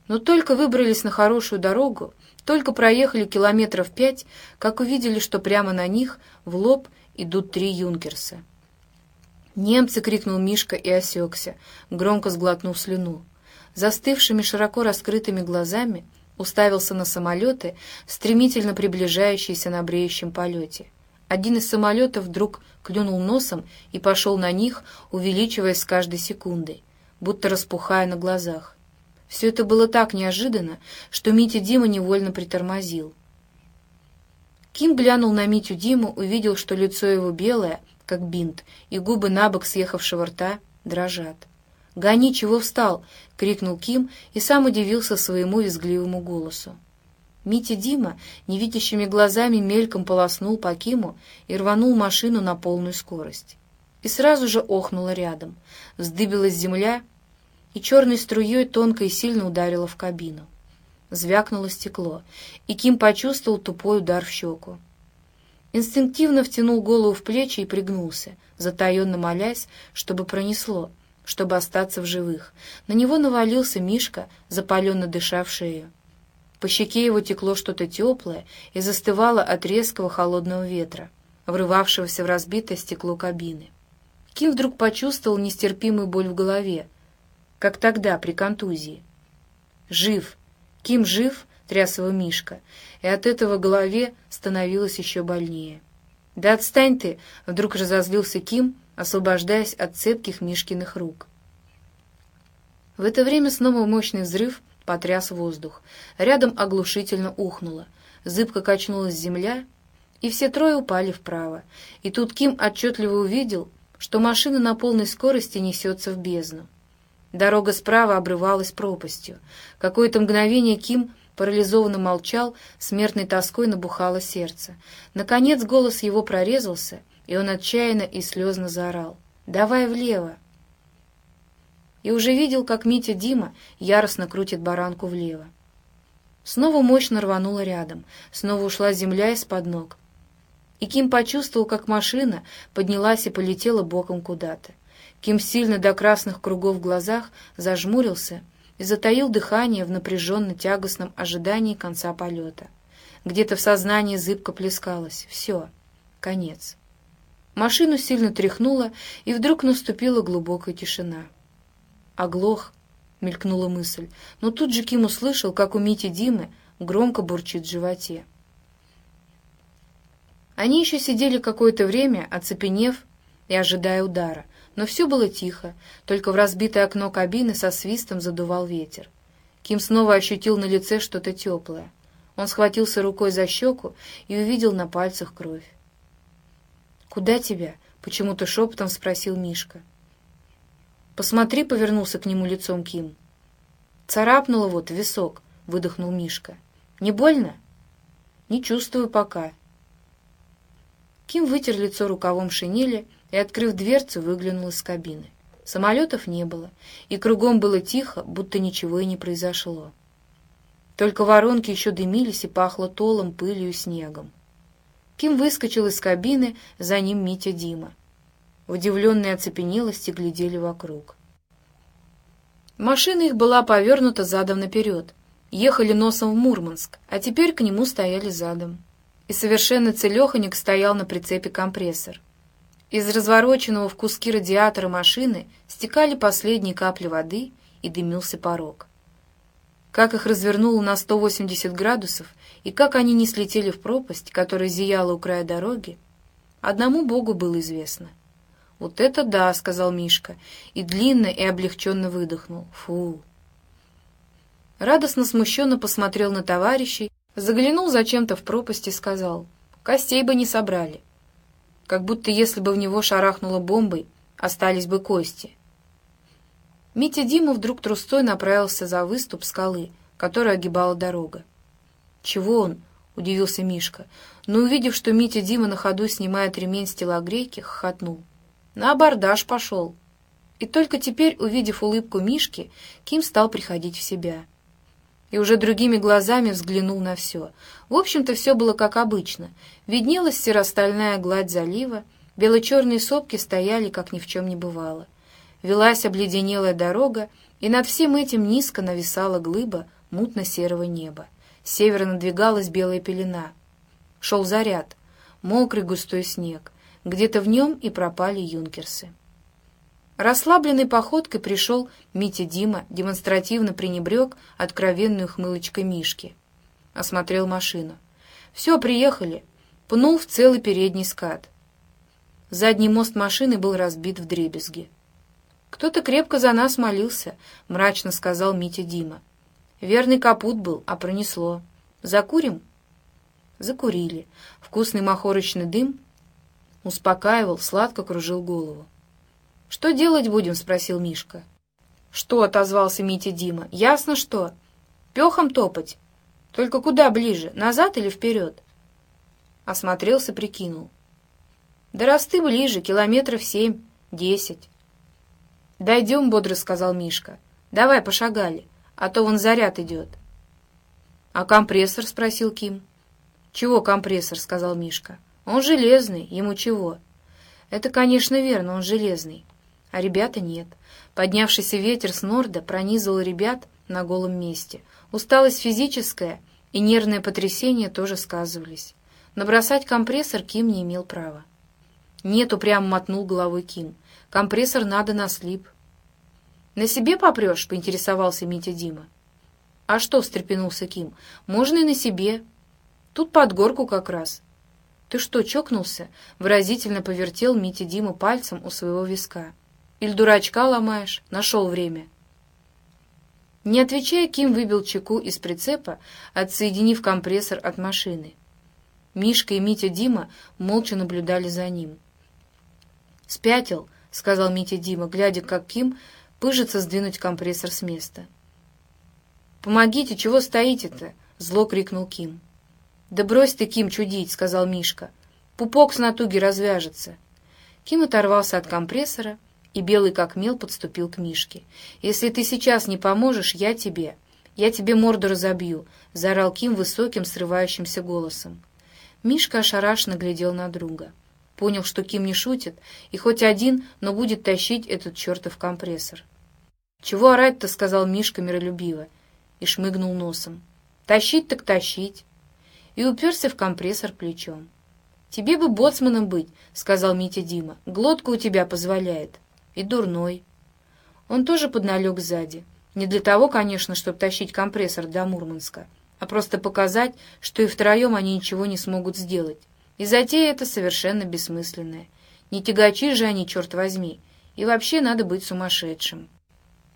Но только выбрались на хорошую дорогу, только проехали километров пять, как увидели, что прямо на них в лоб идут три юнкерса. «Немцы!» — крикнул Мишка и осекся, громко сглотнув слюну. Застывшими широко раскрытыми глазами уставился на самолеты, стремительно приближающиеся на бреющем полете. Один из самолетов вдруг клюнул носом и пошел на них, увеличиваясь с каждой секундой, будто распухая на глазах. Все это было так неожиданно, что Митя Дима невольно притормозил. Ким глянул на Митю Диму, увидел, что лицо его белое, как бинт, и губы набок съехавшего рта дрожат. «Гони, чего встал!» — крикнул Ким и сам удивился своему визгливому голосу. Митя Дима невидящими глазами мельком полоснул по Киму и рванул машину на полную скорость. И сразу же охнуло рядом. Вздыбилась земля, и черной струей тонко и сильно ударило в кабину. Звякнуло стекло, и Ким почувствовал тупой удар в щеку. Инстинктивно втянул голову в плечи и пригнулся, затаенно молясь, чтобы пронесло, чтобы остаться в живых. На него навалился Мишка, запаленно дыша в. По щеке его текло что-то теплое и застывало от резкого холодного ветра, врывавшегося в разбитое стекло кабины. Ким вдруг почувствовал нестерпимую боль в голове, как тогда, при контузии. «Жив! Ким жив?» — тряс его Мишка, и от этого голове становилось еще больнее. «Да отстань ты!» — вдруг разозлился Ким, освобождаясь от цепких Мишкиных рук. В это время снова мощный взрыв потряс воздух. Рядом оглушительно ухнуло. Зыбко качнулась земля, и все трое упали вправо. И тут Ким отчетливо увидел, что машина на полной скорости несется в бездну. Дорога справа обрывалась пропастью. Какое-то мгновение Ким парализованно молчал, смертной тоской набухало сердце. Наконец голос его прорезался, и он отчаянно и слезно заорал. «Давай влево!» И уже видел, как Митя Дима яростно крутит баранку влево. Снова мощно рвануло рядом, снова ушла земля из-под ног. И Ким почувствовал, как машина поднялась и полетела боком куда-то. Ким сильно до красных кругов в глазах зажмурился и затаил дыхание в напряженно-тягостном ожидании конца полета. Где-то в сознании зыбко плескалось. Все, конец. Машину сильно тряхнуло, и вдруг наступила глубокая тишина. Оглох, мелькнула мысль, но тут же Ким услышал, как у Мити Димы громко бурчит в животе. Они еще сидели какое-то время, оцепенев и ожидая удара, но все было тихо, только в разбитое окно кабины со свистом задувал ветер. Ким снова ощутил на лице что-то теплое. Он схватился рукой за щеку и увидел на пальцах кровь. «Куда тебя?» — почему-то шепотом спросил Мишка. «Посмотри», — повернулся к нему лицом Ким. «Царапнуло вот висок», — выдохнул Мишка. «Не больно?» «Не чувствую пока». Ким вытер лицо рукавом шинели и, открыв дверцу, выглянул из кабины. Самолетов не было, и кругом было тихо, будто ничего и не произошло. Только воронки еще дымились и пахло толом, пылью и снегом. Ким выскочил из кабины, за ним Митя Дима. В удивленной оцепенелости глядели вокруг. Машина их была повернута задом наперед. Ехали носом в Мурманск, а теперь к нему стояли задом. И совершенно целеханик стоял на прицепе компрессор. Из развороченного в куски радиатора машины стекали последние капли воды и дымился порог. Как их развернуло на 180 градусов и как они не слетели в пропасть, которая зияла у края дороги, одному Богу было известно. «Вот это да!» — сказал Мишка, и длинно и облегченно выдохнул. «Фу!» Радостно смущенно посмотрел на товарищей, заглянул зачем-то в пропасть и сказал, «Костей бы не собрали» как будто если бы в него шарахнуло бомбой, остались бы кости. Митя Дима вдруг трустой направился за выступ скалы, которая огибала дорога. «Чего он?» — удивился Мишка, но, увидев, что Митя Дима на ходу снимает ремень с телогрейки, хохотнул. «На абордаж пошел». И только теперь, увидев улыбку Мишки, Ким стал приходить в себя и уже другими глазами взглянул на все. В общем-то, все было как обычно. Виднелась серостальная гладь залива, бело-черные сопки стояли, как ни в чем не бывало. Велась обледенелая дорога, и над всем этим низко нависала глыба мутно-серого неба. С севера надвигалась белая пелена. Шел заряд, мокрый густой снег. Где-то в нем и пропали юнкерсы. Расслабленной походкой пришел Митя Дима, демонстративно пренебрег откровенную хмылочкой Мишки. Осмотрел машину. «Все, приехали!» Пнул в целый передний скат. Задний мост машины был разбит в дребезги. «Кто-то крепко за нас молился», — мрачно сказал Митя Дима. «Верный капут был, а пронесло. Закурим?» Закурили. Вкусный махорочный дым успокаивал, сладко кружил голову. «Что делать будем?» — спросил Мишка. «Что?» — отозвался Митя Дима. «Ясно что. Пехом топать. Только куда ближе, назад или вперед?» Осмотрелся, прикинул. «Да расты ближе, километров семь, десять». «Дойдем», — бодро сказал Мишка. «Давай, пошагали, а то вон заряд идет». «А компрессор?» — спросил Ким. «Чего компрессор?» — сказал Мишка. «Он железный, ему чего?» «Это, конечно, верно, он железный а ребята нет. Поднявшийся ветер с норда пронизывал ребят на голом месте. Усталость физическая и нервное потрясение тоже сказывались. Но бросать компрессор Ким не имел права. «Нет», — упрямо мотнул головой Ким. «Компрессор надо на слип». «На себе попрешь?» — поинтересовался Митя Дима. «А что?» — встрепенулся Ким. «Можно и на себе. Тут под горку как раз». «Ты что, чокнулся?» — выразительно повертел Митя Дима пальцем у своего виска. Или дурачка ломаешь? Нашел время». Не отвечая, Ким выбил чеку из прицепа, отсоединив компрессор от машины. Мишка и Митя Дима молча наблюдали за ним. «Спятил», — сказал Митя Дима, глядя, как Ким пыжится сдвинуть компрессор с места. «Помогите, чего стоите-то?» — зло крикнул Ким. «Да брось ты, Ким, чудить», — сказал Мишка. «Пупок с натуги развяжется». Ким оторвался от компрессора и белый как мел подступил к Мишке. «Если ты сейчас не поможешь, я тебе. Я тебе морду разобью», — заорал Ким высоким, срывающимся голосом. Мишка ошарашенно глядел на друга. Понял, что Ким не шутит, и хоть один, но будет тащить этот чертов компрессор. «Чего орать-то?» — сказал Мишка миролюбиво и шмыгнул носом. «Тащить так тащить!» И уперся в компрессор плечом. «Тебе бы боцманом быть», — сказал Митя Дима. «Глотка у тебя позволяет» и дурной. Он тоже подналег сзади. Не для того, конечно, чтобы тащить компрессор до Мурманска, а просто показать, что и втроем они ничего не смогут сделать. И затея это совершенно бессмысленная. Не тягачи же они, черт возьми, и вообще надо быть сумасшедшим.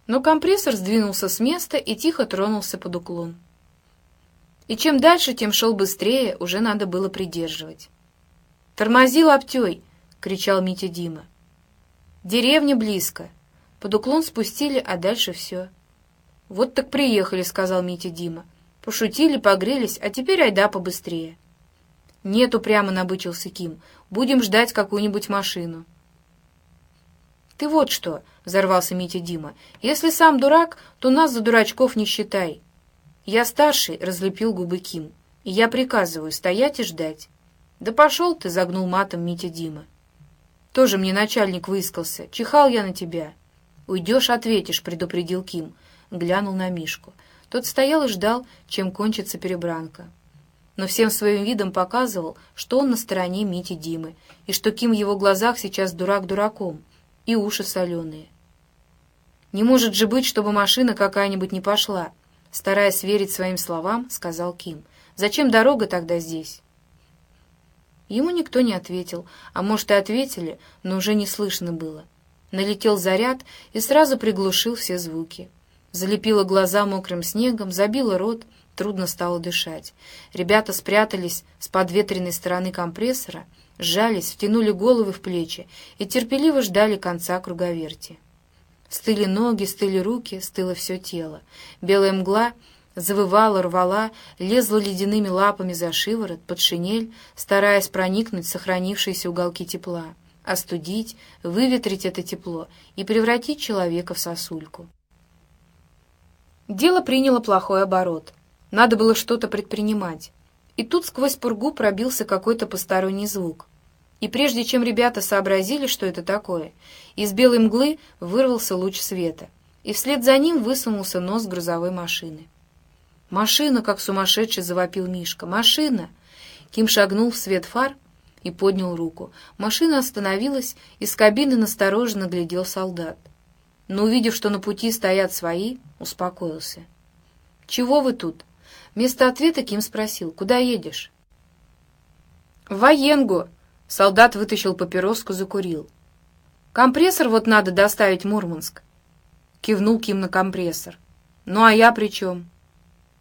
Но компрессор сдвинулся с места и тихо тронулся под уклон. И чем дальше, тем шел быстрее, уже надо было придерживать. «Тормози, лаптей!» — кричал Митя Дима. «Деревня близко». Под уклон спустили, а дальше все. «Вот так приехали», — сказал Митя Дима. «Пошутили, погрелись, а теперь айда побыстрее». «Нет, упрямо набычился Ким. Будем ждать какую-нибудь машину». «Ты вот что», — взорвался Митя Дима, — «если сам дурак, то нас за дурачков не считай». «Я старший», — разлепил губы Ким, — «и я приказываю стоять и ждать». «Да пошел ты», — загнул матом Митя Дима. «Тоже мне начальник выискался. Чихал я на тебя». «Уйдешь, ответишь», — предупредил Ким. Глянул на Мишку. Тот стоял и ждал, чем кончится перебранка. Но всем своим видом показывал, что он на стороне Мити Димы, и что Ким в его глазах сейчас дурак дураком — и уши соленые. «Не может же быть, чтобы машина какая-нибудь не пошла», стараясь верить своим словам, сказал Ким. «Зачем дорога тогда здесь?» Ему никто не ответил, а может и ответили, но уже не слышно было. Налетел заряд и сразу приглушил все звуки. Залепило глаза мокрым снегом, забило рот, трудно стало дышать. Ребята спрятались с подветренной стороны компрессора сжались, втянули головы в плечи и терпеливо ждали конца круговерти. Стыли ноги, стыли руки, стыло все тело. Белая мгла завывала, рвала, лезла ледяными лапами за шиворот, под шинель, стараясь проникнуть в сохранившиеся уголки тепла, остудить, выветрить это тепло и превратить человека в сосульку. Дело приняло плохой оборот. Надо было что-то предпринимать. И тут сквозь пургу пробился какой-то посторонний звук. И прежде чем ребята сообразили, что это такое, из белой мглы вырвался луч света, и вслед за ним высунулся нос грузовой машины. «Машина!» — как сумасшедший завопил Мишка. «Машина!» Ким шагнул в свет фар и поднял руку. Машина остановилась, из кабины настороженно глядел солдат. Но, увидев, что на пути стоят свои, успокоился. «Чего вы тут?» Вместо ответа Ким спросил, «Куда едешь?» «В военгу!» Солдат вытащил папироску, закурил. «Компрессор вот надо доставить Мурманск!» Кивнул Ким на компрессор. «Ну а я при чем?»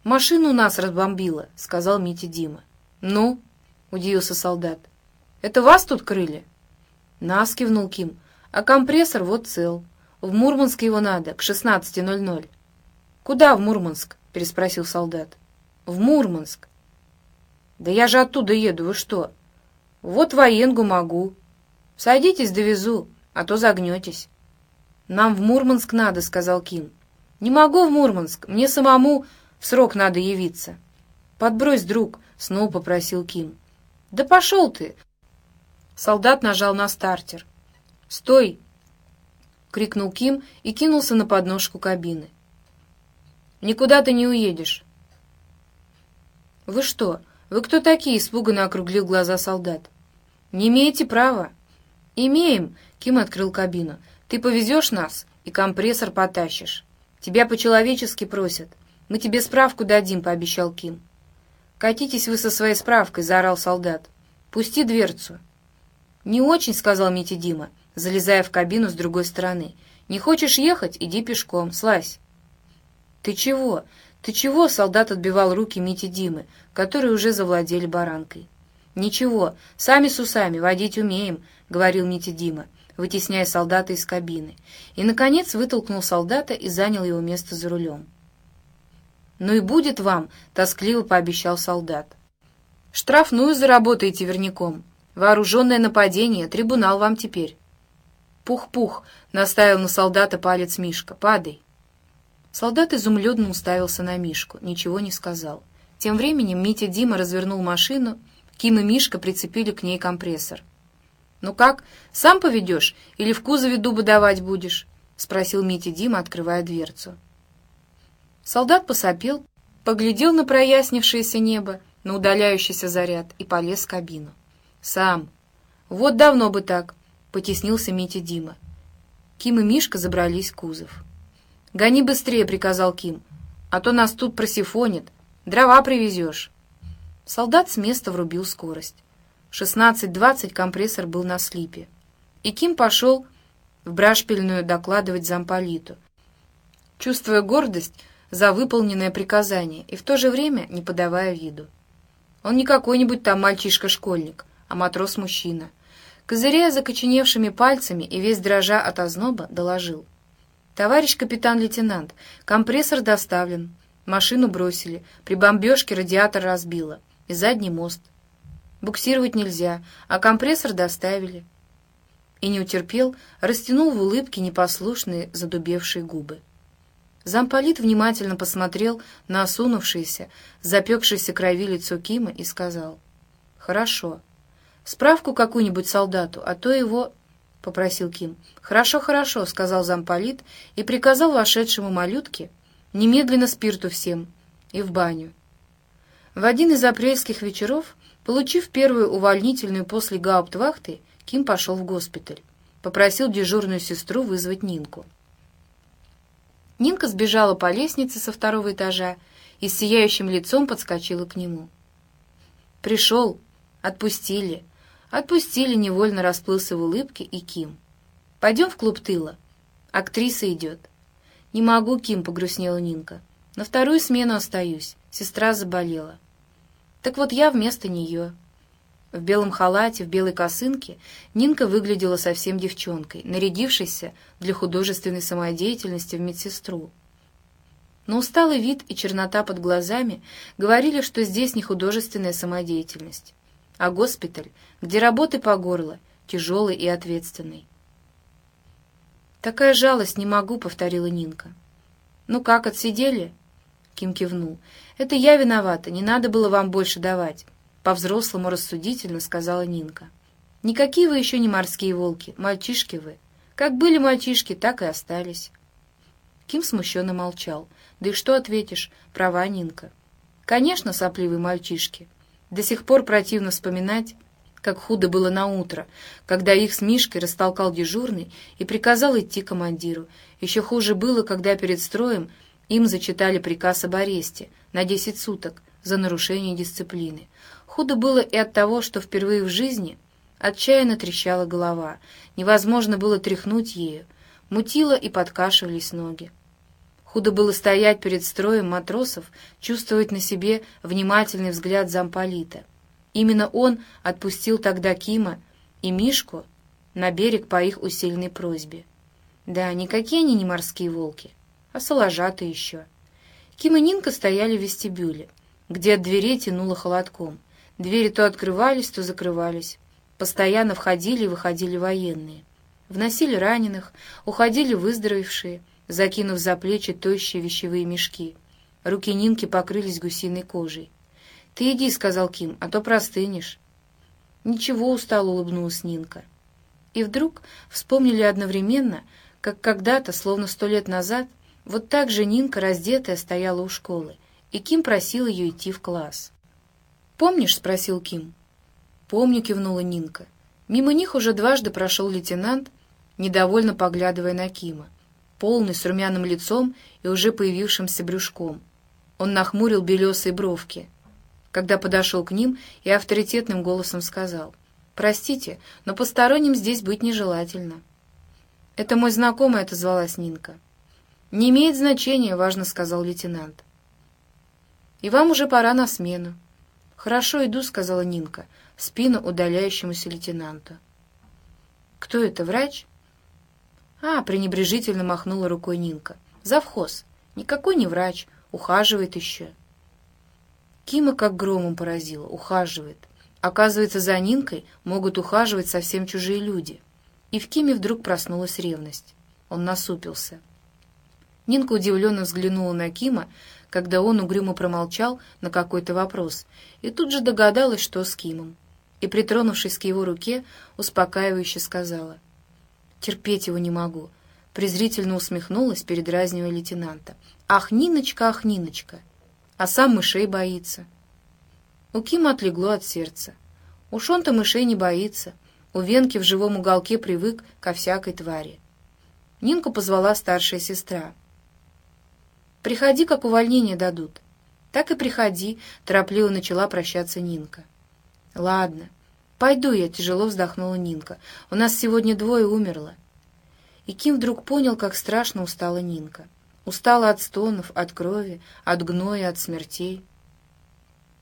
«Машину нас разбомбила», — сказал Митя Дима. «Ну?» — удивился солдат. «Это вас тут крыли?» «Нас», — кивнул Ким. «А компрессор вот цел. В Мурманск его надо, к 16.00». «Куда в Мурманск?» — переспросил солдат. В Мурманск. Да я же оттуда еду, вы что? Вот военгу могу. Садитесь, довезу, а то загнетесь. Нам в Мурманск надо, сказал Ким. Не могу в Мурманск, мне самому в срок надо явиться. Подбрось, друг, снова попросил Ким. Да пошел ты! Солдат нажал на стартер. «Стой!» — крикнул Ким и кинулся на подножку кабины. «Никуда ты не уедешь. «Вы что? Вы кто такие?» — испуганно округлил глаза солдат. «Не имеете права». «Имеем», — Ким открыл кабину. «Ты повезешь нас и компрессор потащишь. Тебя по-человечески просят. Мы тебе справку дадим», — пообещал Ким. «Катитесь вы со своей справкой», — заорал солдат. «Пусти дверцу». «Не очень», — сказал Митя Дима, залезая в кабину с другой стороны. «Не хочешь ехать? Иди пешком, слазь». «Ты чего?» «Ты чего?» — солдат отбивал руки Мити Димы, которые уже завладели баранкой. «Ничего, сами с усами, водить умеем», — говорил Митя Дима, вытесняя солдата из кабины. И, наконец, вытолкнул солдата и занял его место за рулем. «Ну и будет вам», — тоскливо пообещал солдат. «Штрафную заработаете верняком. Вооруженное нападение, трибунал вам теперь». «Пух-пух», — наставил на солдата палец Мишка, — «падай». Солдат изумленно уставился на Мишку, ничего не сказал. Тем временем Митя Дима развернул машину, Ким и Мишка прицепили к ней компрессор. «Ну как, сам поведешь или в кузове дуба давать будешь?» — спросил Митя Дима, открывая дверцу. Солдат посопел, поглядел на прояснившееся небо, на удаляющийся заряд и полез в кабину. «Сам. Вот давно бы так», — потеснился Митя Дима. Ким и Мишка забрались в кузов. «Гони быстрее», — приказал Ким, — «а то нас тут просифонит. Дрова привезешь». Солдат с места врубил скорость. 16-20 компрессор был на слипе. И Ким пошел в брашпильную докладывать замполиту, чувствуя гордость за выполненное приказание и в то же время не подавая виду. Он не какой-нибудь там мальчишка-школьник, а матрос-мужчина. Козыряя закоченевшими пальцами и весь дрожа от озноба, доложил. «Товарищ капитан-лейтенант, компрессор доставлен. Машину бросили, при бомбежке радиатор разбило. И задний мост. Буксировать нельзя, а компрессор доставили». И не утерпел, растянул в улыбке непослушные задубевшие губы. Замполит внимательно посмотрел на осунувшееся, запекшееся крови лицо Кима и сказал, «Хорошо. Справку какую-нибудь солдату, а то его...» — попросил Ким. «Хорошо, хорошо», — сказал замполит и приказал вошедшему малютке немедленно спирту всем и в баню. В один из апрельских вечеров, получив первую увольнительную после гауптвахты, Ким пошел в госпиталь. Попросил дежурную сестру вызвать Нинку. Нинка сбежала по лестнице со второго этажа и с сияющим лицом подскочила к нему. «Пришел. Отпустили. Отпустили», — невольно расплылся в улыбке и Ким. «Пойдем в клуб тыла. Актриса идет». «Не могу, Ким», — погрустнела Нинка. «На вторую смену остаюсь. Сестра заболела». «Так вот я вместо нее». В белом халате, в белой косынке Нинка выглядела совсем девчонкой, нарядившейся для художественной самодеятельности в медсестру. Но усталый вид и чернота под глазами говорили, что здесь не художественная самодеятельность, а госпиталь, где работы по горло, тяжелый и ответственный. «Такая жалость не могу», — повторила Нинка. «Ну как, отсидели?» Ким кивнул. «Это я виновата, не надо было вам больше давать». По-взрослому рассудительно сказала Нинка. «Никакие вы еще не морские волки, мальчишки вы. Как были мальчишки, так и остались». Ким смущенно молчал. «Да и что ответишь? Права Нинка». «Конечно, сопливые мальчишки. До сих пор противно вспоминать, как худо было на утро, когда их с Мишкой растолкал дежурный и приказал идти командиру. Еще хуже было, когда перед строем им зачитали приказ об аресте на десять суток за нарушение дисциплины. Худо было и от того, что впервые в жизни отчаянно трещала голова, невозможно было тряхнуть ею, мутило и подкашивались ноги. Худо было стоять перед строем матросов, чувствовать на себе внимательный взгляд замполита. Именно он отпустил тогда Кима и Мишку на берег по их усиленной просьбе. Да, никакие они не морские волки, а соложаты еще. Ким и Нинка стояли в вестибюле, где от дверей тянуло холодком. Двери то открывались, то закрывались. Постоянно входили и выходили военные. Вносили раненых, уходили выздоровевшие, закинув за плечи тощие вещевые мешки. Руки Нинки покрылись гусиной кожей. «Ты иди», — сказал Ким, — «а то простынешь». «Ничего», — устало улыбнулась Нинка. И вдруг вспомнили одновременно, как когда-то, словно сто лет назад, вот так же Нинка, раздетая, стояла у школы, и Ким просил ее идти в класс. «Помнишь?» — спросил Ким. «Помню», — кивнула Нинка. Мимо них уже дважды прошел лейтенант, недовольно поглядывая на Кима, полный, с румяным лицом и уже появившимся брюшком. Он нахмурил белесые бровки, когда подошел к ним и авторитетным голосом сказал, «Простите, но посторонним здесь быть нежелательно». «Это мой знакомый», — отозвалась Нинка. «Не имеет значения», — важно сказал лейтенант. «И вам уже пора на смену». «Хорошо, иду», — сказала Нинка, в спину удаляющемуся лейтенанту. «Кто это, врач?» «А», — пренебрежительно махнула рукой Нинка. «Завхоз. Никакой не врач. Ухаживает еще». Кима как громом поразила. Ухаживает. Оказывается, за Нинкой могут ухаживать совсем чужие люди. И в Киме вдруг проснулась ревность. Он насупился. Нинка удивленно взглянула на Кима, когда он угрюмо промолчал на какой-то вопрос, и тут же догадалась, что с Кимом. И, притронувшись к его руке, успокаивающе сказала. «Терпеть его не могу», презрительно усмехнулась, передразнивая лейтенанта. «Ах, Ниночка, ах, Ниночка!» А сам мышей боится. У Кима отлегло от сердца. Уж он-то мышей не боится. У Венки в живом уголке привык ко всякой твари. Нинку позвала старшая сестра. Приходи, как увольнение дадут». «Так и приходи», — торопливо начала прощаться Нинка. «Ладно, пойду я», — тяжело вздохнула Нинка. «У нас сегодня двое умерло». И Ким вдруг понял, как страшно устала Нинка. Устала от стонов, от крови, от гноя, от смертей.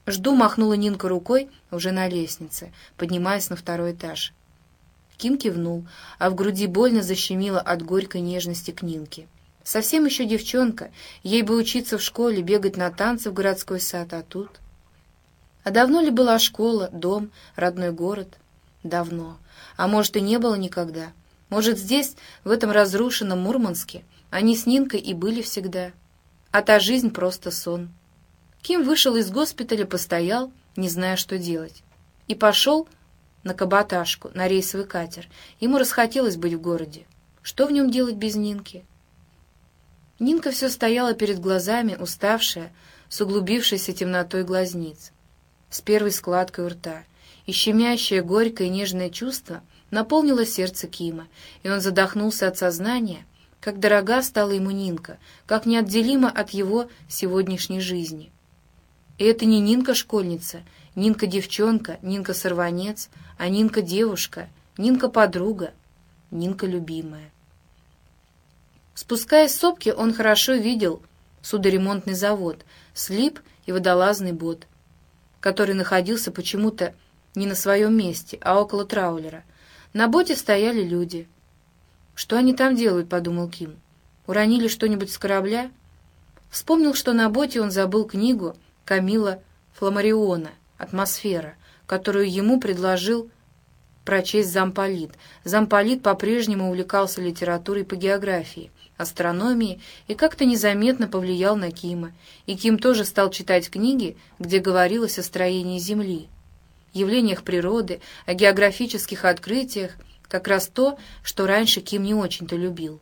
«Жду», — махнула Нинка рукой уже на лестнице, поднимаясь на второй этаж. Ким кивнул, а в груди больно защемило от горькой нежности к Нинке. Совсем еще девчонка, ей бы учиться в школе, бегать на танцы в городской сад, а тут... А давно ли была школа, дом, родной город? Давно. А может, и не было никогда. Может, здесь, в этом разрушенном Мурманске, они с Нинкой и были всегда. А та жизнь просто сон. Ким вышел из госпиталя, постоял, не зная, что делать. И пошел на каботажку, на рейсовый катер. Ему расхотелось быть в городе. Что в нем делать без Нинки? Нинка все стояла перед глазами, уставшая, с углубившейся темнотой глазниц, с первой складкой у рта, и щемящее, горькое, нежное чувство наполнило сердце Кима, и он задохнулся от сознания, как дорога стала ему Нинка, как неотделима от его сегодняшней жизни. И это не Нинка-школьница, Нинка-девчонка, Нинка-сорванец, а Нинка-девушка, Нинка-подруга, Нинка-любимая. Спускаясь с сопки, он хорошо видел судоремонтный завод, слип и водолазный бот, который находился почему-то не на своем месте, а около траулера. На боте стояли люди. «Что они там делают?» — подумал Ким. «Уронили что-нибудь с корабля?» Вспомнил, что на боте он забыл книгу Камила Фламариона «Атмосфера», которую ему предложил прочесть замполит. Замполит по-прежнему увлекался литературой по географии, астрономии и как-то незаметно повлиял на Кима. И Ким тоже стал читать книги, где говорилось о строении Земли, явлениях природы, о географических открытиях, как раз то, что раньше Ким не очень-то любил.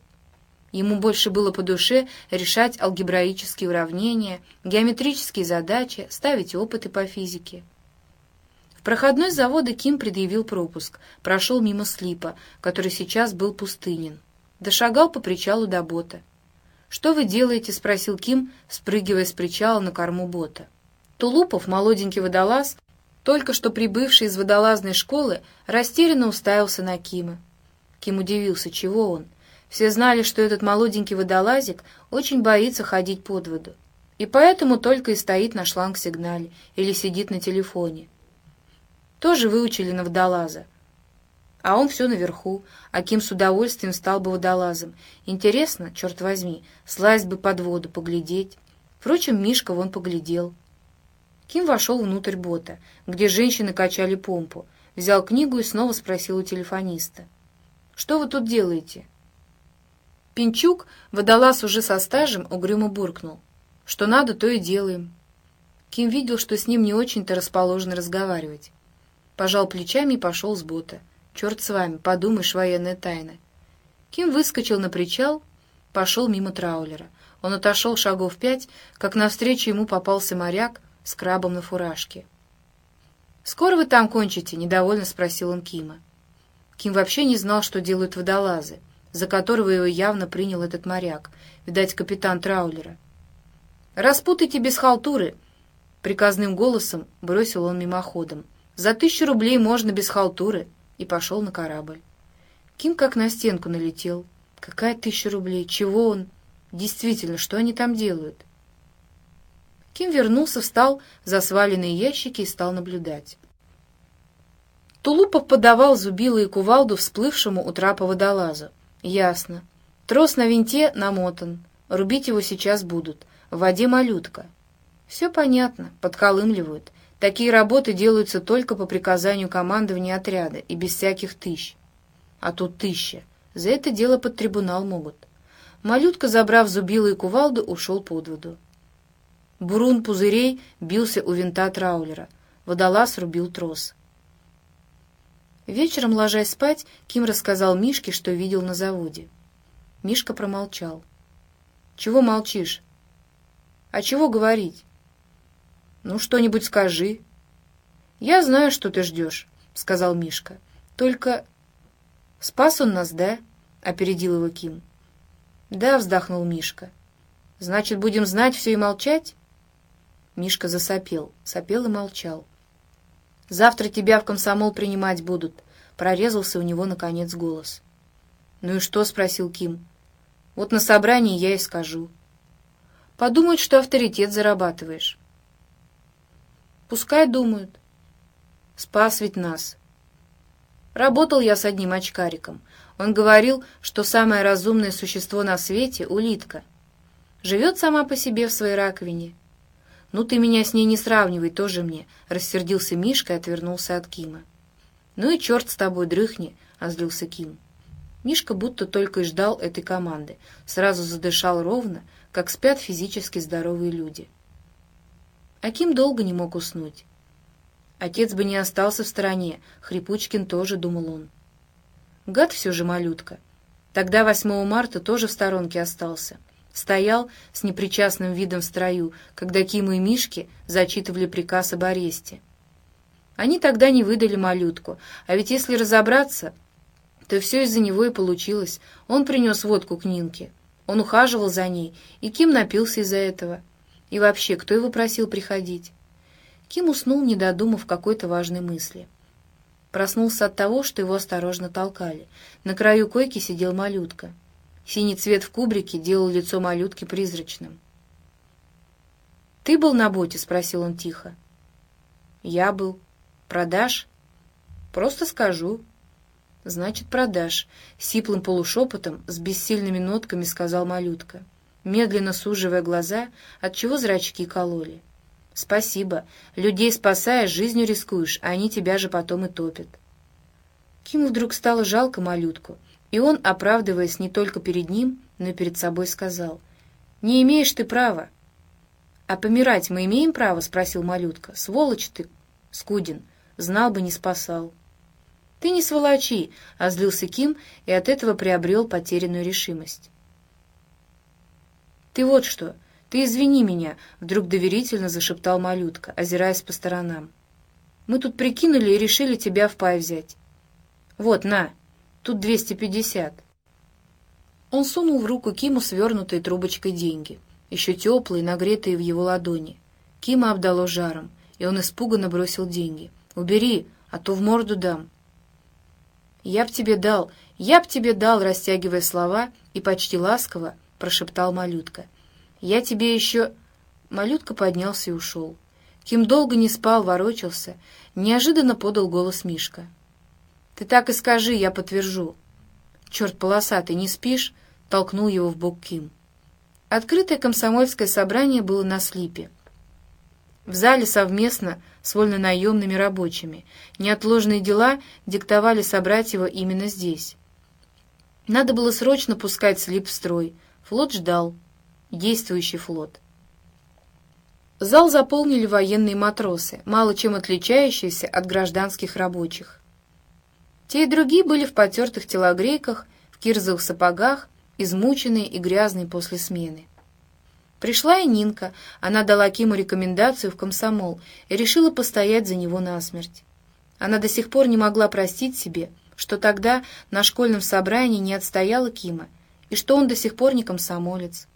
Ему больше было по душе решать алгебраические уравнения, геометрические задачи, ставить опыты по физике. В проходной завода Ким предъявил пропуск, прошел мимо слипа, который сейчас был пустынен. Дошагал по причалу до бота. «Что вы делаете?» — спросил Ким, спрыгивая с причала на корму бота. Тулупов, молоденький водолаз, только что прибывший из водолазной школы, растерянно уставился на Кима. Ким удивился, чего он. Все знали, что этот молоденький водолазик очень боится ходить под воду, и поэтому только и стоит на шланг-сигнале или сидит на телефоне. Тоже выучили на водолаза. А он все наверху, а Ким с удовольствием стал бы водолазом. Интересно, черт возьми, слазь бы под воду, поглядеть. Впрочем, Мишка вон поглядел. Ким вошел внутрь бота, где женщины качали помпу, взял книгу и снова спросил у телефониста. «Что вы тут делаете?» Пинчук, водолаз уже со стажем, угрюмо буркнул. Что надо, то и делаем. Ким видел, что с ним не очень-то расположено разговаривать. Пожал плечами и пошел с бота. Черт с вами, подумаешь, военная тайна. Ким выскочил на причал, пошел мимо траулера. Он отошел шагов пять, как навстречу ему попался моряк с крабом на фуражке. «Скоро вы там кончите?» — недовольно спросил он Кима. Ким вообще не знал, что делают водолазы — за которого его явно принял этот моряк, видать, капитан траулера. «Распутайте без халтуры!» — приказным голосом бросил он мимоходом. «За тысячу рублей можно без халтуры!» И пошел на корабль. Ким как на стенку налетел. «Какая тысяча рублей? Чего он? Действительно, что они там делают?» Ким вернулся, встал за сваленные ящики и стал наблюдать. Тулупов подавал зубило и кувалду всплывшему у трапа водолазу. «Ясно. Трос на винте намотан. Рубить его сейчас будут. В воде малютка». «Все понятно. Подколымливают. Такие работы делаются только по приказанию командования отряда и без всяких тысяч. А тут тысяча. За это дело под трибунал могут». Малютка, забрав зубило и кувалду, ушел под воду. Бурун пузырей бился у винта траулера. Водолаз рубил трос. Вечером, ложась спать, Ким рассказал Мишке, что видел на заводе. Мишка промолчал. «Чего молчишь?» «А чего говорить?» «Ну, что-нибудь скажи». «Я знаю, что ты ждешь», — сказал Мишка. «Только...» «Спас он нас, да?» — опередил его Ким. «Да», — вздохнул Мишка. Значит, будем знать все и молчать?» Мишка засопел, сопел и молчал. «Завтра тебя в комсомол принимать будут», — прорезался у него, наконец, голос. «Ну и что?» — спросил Ким. «Вот на собрании я и скажу». «Подумают, что авторитет зарабатываешь». «Пускай думают». «Спас ведь нас». Работал я с одним очкариком. Он говорил, что самое разумное существо на свете — улитка. Живет сама по себе в своей раковине — «Ну ты меня с ней не сравнивай, тоже мне», — рассердился Мишка и отвернулся от Кима. «Ну и черт с тобой, дрыхни», — озлился Ким. Мишка будто только и ждал этой команды, сразу задышал ровно, как спят физически здоровые люди. А Ким долго не мог уснуть. Отец бы не остался в стороне, Хрипучкин тоже, думал он. Гад все же малютка. Тогда 8 марта тоже в сторонке остался — стоял с непричастным видом в строю, когда Киму и Мишки зачитывали приказ об аресте. Они тогда не выдали малютку, а ведь если разобраться, то все из-за него и получилось. Он принес водку к Нинке, он ухаживал за ней, и Ким напился из-за этого. И вообще, кто его просил приходить? Ким уснул, не додумав какой-то важной мысли. Проснулся от того, что его осторожно толкали. На краю койки сидел малютка — Синий цвет в кубрике делал лицо малютки призрачным. «Ты был на боте?» — спросил он тихо. «Я был. Продашь?» «Просто скажу». «Значит, продашь», — сиплым полушепотом, с бессильными нотками сказал малютка, медленно суживая глаза, отчего зрачки кололи. «Спасибо. Людей спасая жизнью рискуешь, а они тебя же потом и топят». Киму вдруг стало жалко малютку — и он, оправдываясь не только перед ним, но и перед собой, сказал, «Не имеешь ты права». «А помирать мы имеем право?» — спросил малютка. «Сволочь ты, Скудин, знал бы, не спасал». «Ты не сволочи!» — озлился Ким и от этого приобрел потерянную решимость. «Ты вот что, ты извини меня!» — вдруг доверительно зашептал малютка, озираясь по сторонам. «Мы тут прикинули и решили тебя в пай взять. Вот, на!» Тут 250. Он сунул в руку Киму свернутые трубочкой деньги, еще теплые, нагретые в его ладони. Кима обдало жаром, и он испуганно бросил деньги. «Убери, а то в морду дам». «Я б тебе дал, я б тебе дал», растягивая слова, и почти ласково прошептал малютка. «Я тебе еще...» Малютка поднялся и ушел. Ким долго не спал, ворочался. Неожиданно подал голос Мишка. Ты так и скажи, я подтвержу. Черт полосатый, не спишь? Толкнул его в бок Ким. Открытое комсомольское собрание было на слипе. В зале совместно с вольнонаемными рабочими. Неотложные дела диктовали собрать его именно здесь. Надо было срочно пускать слип в строй. Флот ждал. Действующий флот. Зал заполнили военные матросы, мало чем отличающиеся от гражданских рабочих. Те и другие были в потертых телогрейках, в кирзовых сапогах, измученные и грязные после смены. Пришла и Нинка, она дала Киму рекомендацию в комсомол и решила постоять за него насмерть. Она до сих пор не могла простить себе, что тогда на школьном собрании не отстояла Кима, и что он до сих пор не комсомолец.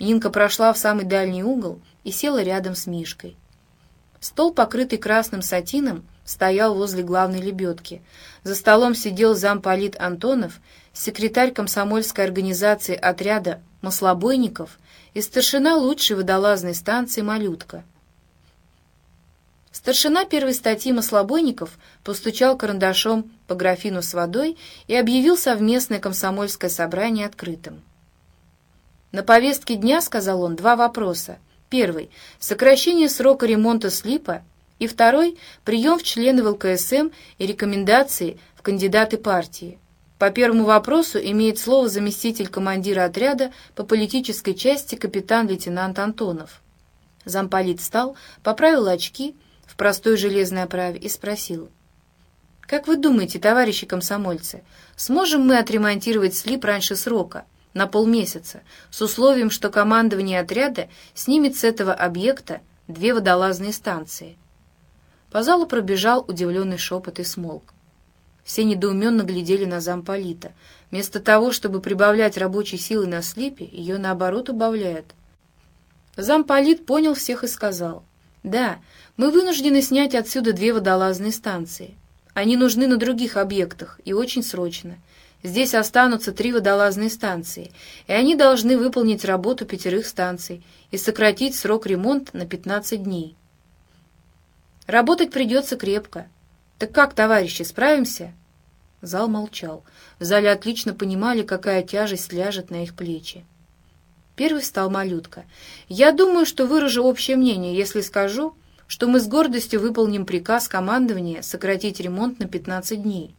Нинка прошла в самый дальний угол и села рядом с Мишкой. Стол, покрытый красным сатином, стоял возле главной лебедки. За столом сидел замполит Антонов, секретарь комсомольской организации отряда маслобойников и старшина лучшей водолазной станции «Малютка». Старшина первой статьи маслобойников постучал карандашом по графину с водой и объявил совместное комсомольское собрание открытым. «На повестке дня, — сказал он, — два вопроса. Первый — сокращение срока ремонта слипа и второй — прием в члены ВЛКСМ и рекомендации в кандидаты партии. По первому вопросу имеет слово заместитель командира отряда по политической части капитан-лейтенант Антонов. Замполит встал, поправил очки в простой железной оправе и спросил. «Как вы думаете, товарищи комсомольцы, сможем мы отремонтировать слип раньше срока, на полмесяца, с условием, что командование отряда снимет с этого объекта две водолазные станции?» По залу пробежал удивленный шепот и смолк. Все недоуменно глядели на замполита. Вместо того, чтобы прибавлять рабочей силы на слипе, ее, наоборот, убавляют. Замполит понял всех и сказал, «Да, мы вынуждены снять отсюда две водолазные станции. Они нужны на других объектах и очень срочно. Здесь останутся три водолазные станции, и они должны выполнить работу пятерых станций и сократить срок ремонта на 15 дней. Работать придется крепко. Так как, товарищи, справимся?» Зал молчал. В зале отлично понимали, какая тяжесть ляжет на их плечи. Первый стал малютка. «Я думаю, что выражу общее мнение, если скажу, что мы с гордостью выполним приказ командования сократить ремонт на 15 дней.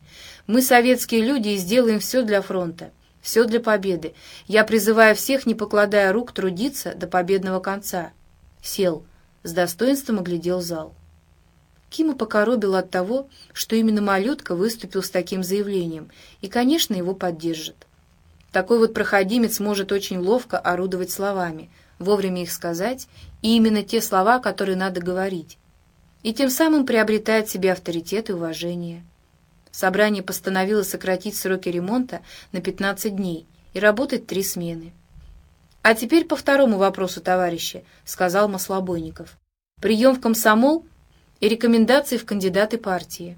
Мы советские люди и сделаем все для фронта, все для победы. Я призываю всех, не покладая рук, трудиться до победного конца». Сел, с достоинством оглядел зал. Кима покоробил от того, что именно малютка выступил с таким заявлением, и, конечно, его поддержит. Такой вот проходимец может очень ловко орудовать словами, вовремя их сказать, и именно те слова, которые надо говорить, и тем самым приобретает себе авторитет и уважение. Собрание постановило сократить сроки ремонта на 15 дней и работать три смены. «А теперь по второму вопросу, товарищи», — сказал Маслобойников. «Прием в комсомол и рекомендации в кандидаты партии.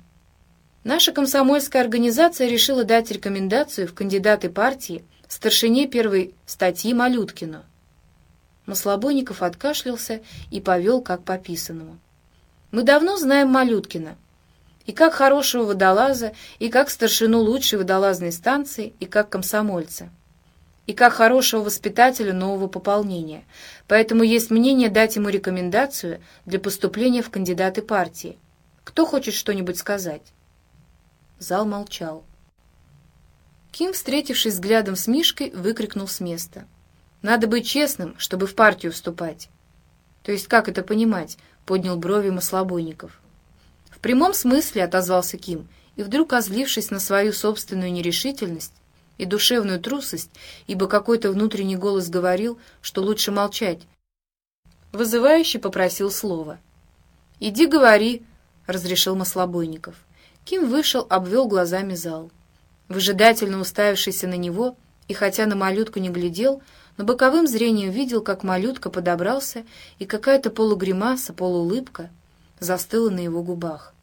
Наша комсомольская организация решила дать рекомендацию в кандидаты партии старшине первой статьи Малюткину. Маслобойников откашлялся и повел как по писанному. «Мы давно знаем Малюткина, и как хорошего водолаза, и как старшину лучшей водолазной станции, и как комсомольца и как хорошего воспитателя нового пополнения, поэтому есть мнение дать ему рекомендацию для поступления в кандидаты партии. Кто хочет что-нибудь сказать?» Зал молчал. Ким, встретившись взглядом с Мишкой, выкрикнул с места. «Надо быть честным, чтобы в партию вступать». «То есть как это понимать?» — поднял брови Маслобойников. «В прямом смысле», — отозвался Ким, и вдруг, озлившись на свою собственную нерешительность, и душевную трусость, ибо какой-то внутренний голос говорил, что лучше молчать. Вызывающий попросил слова. «Иди говори», — разрешил Маслобойников. Ким вышел, обвел глазами зал. Выжидательно уставившийся на него, и хотя на малютку не глядел, но боковым зрением видел, как малютка подобрался, и какая-то полугримаса, полуулыбка застыла на его губах.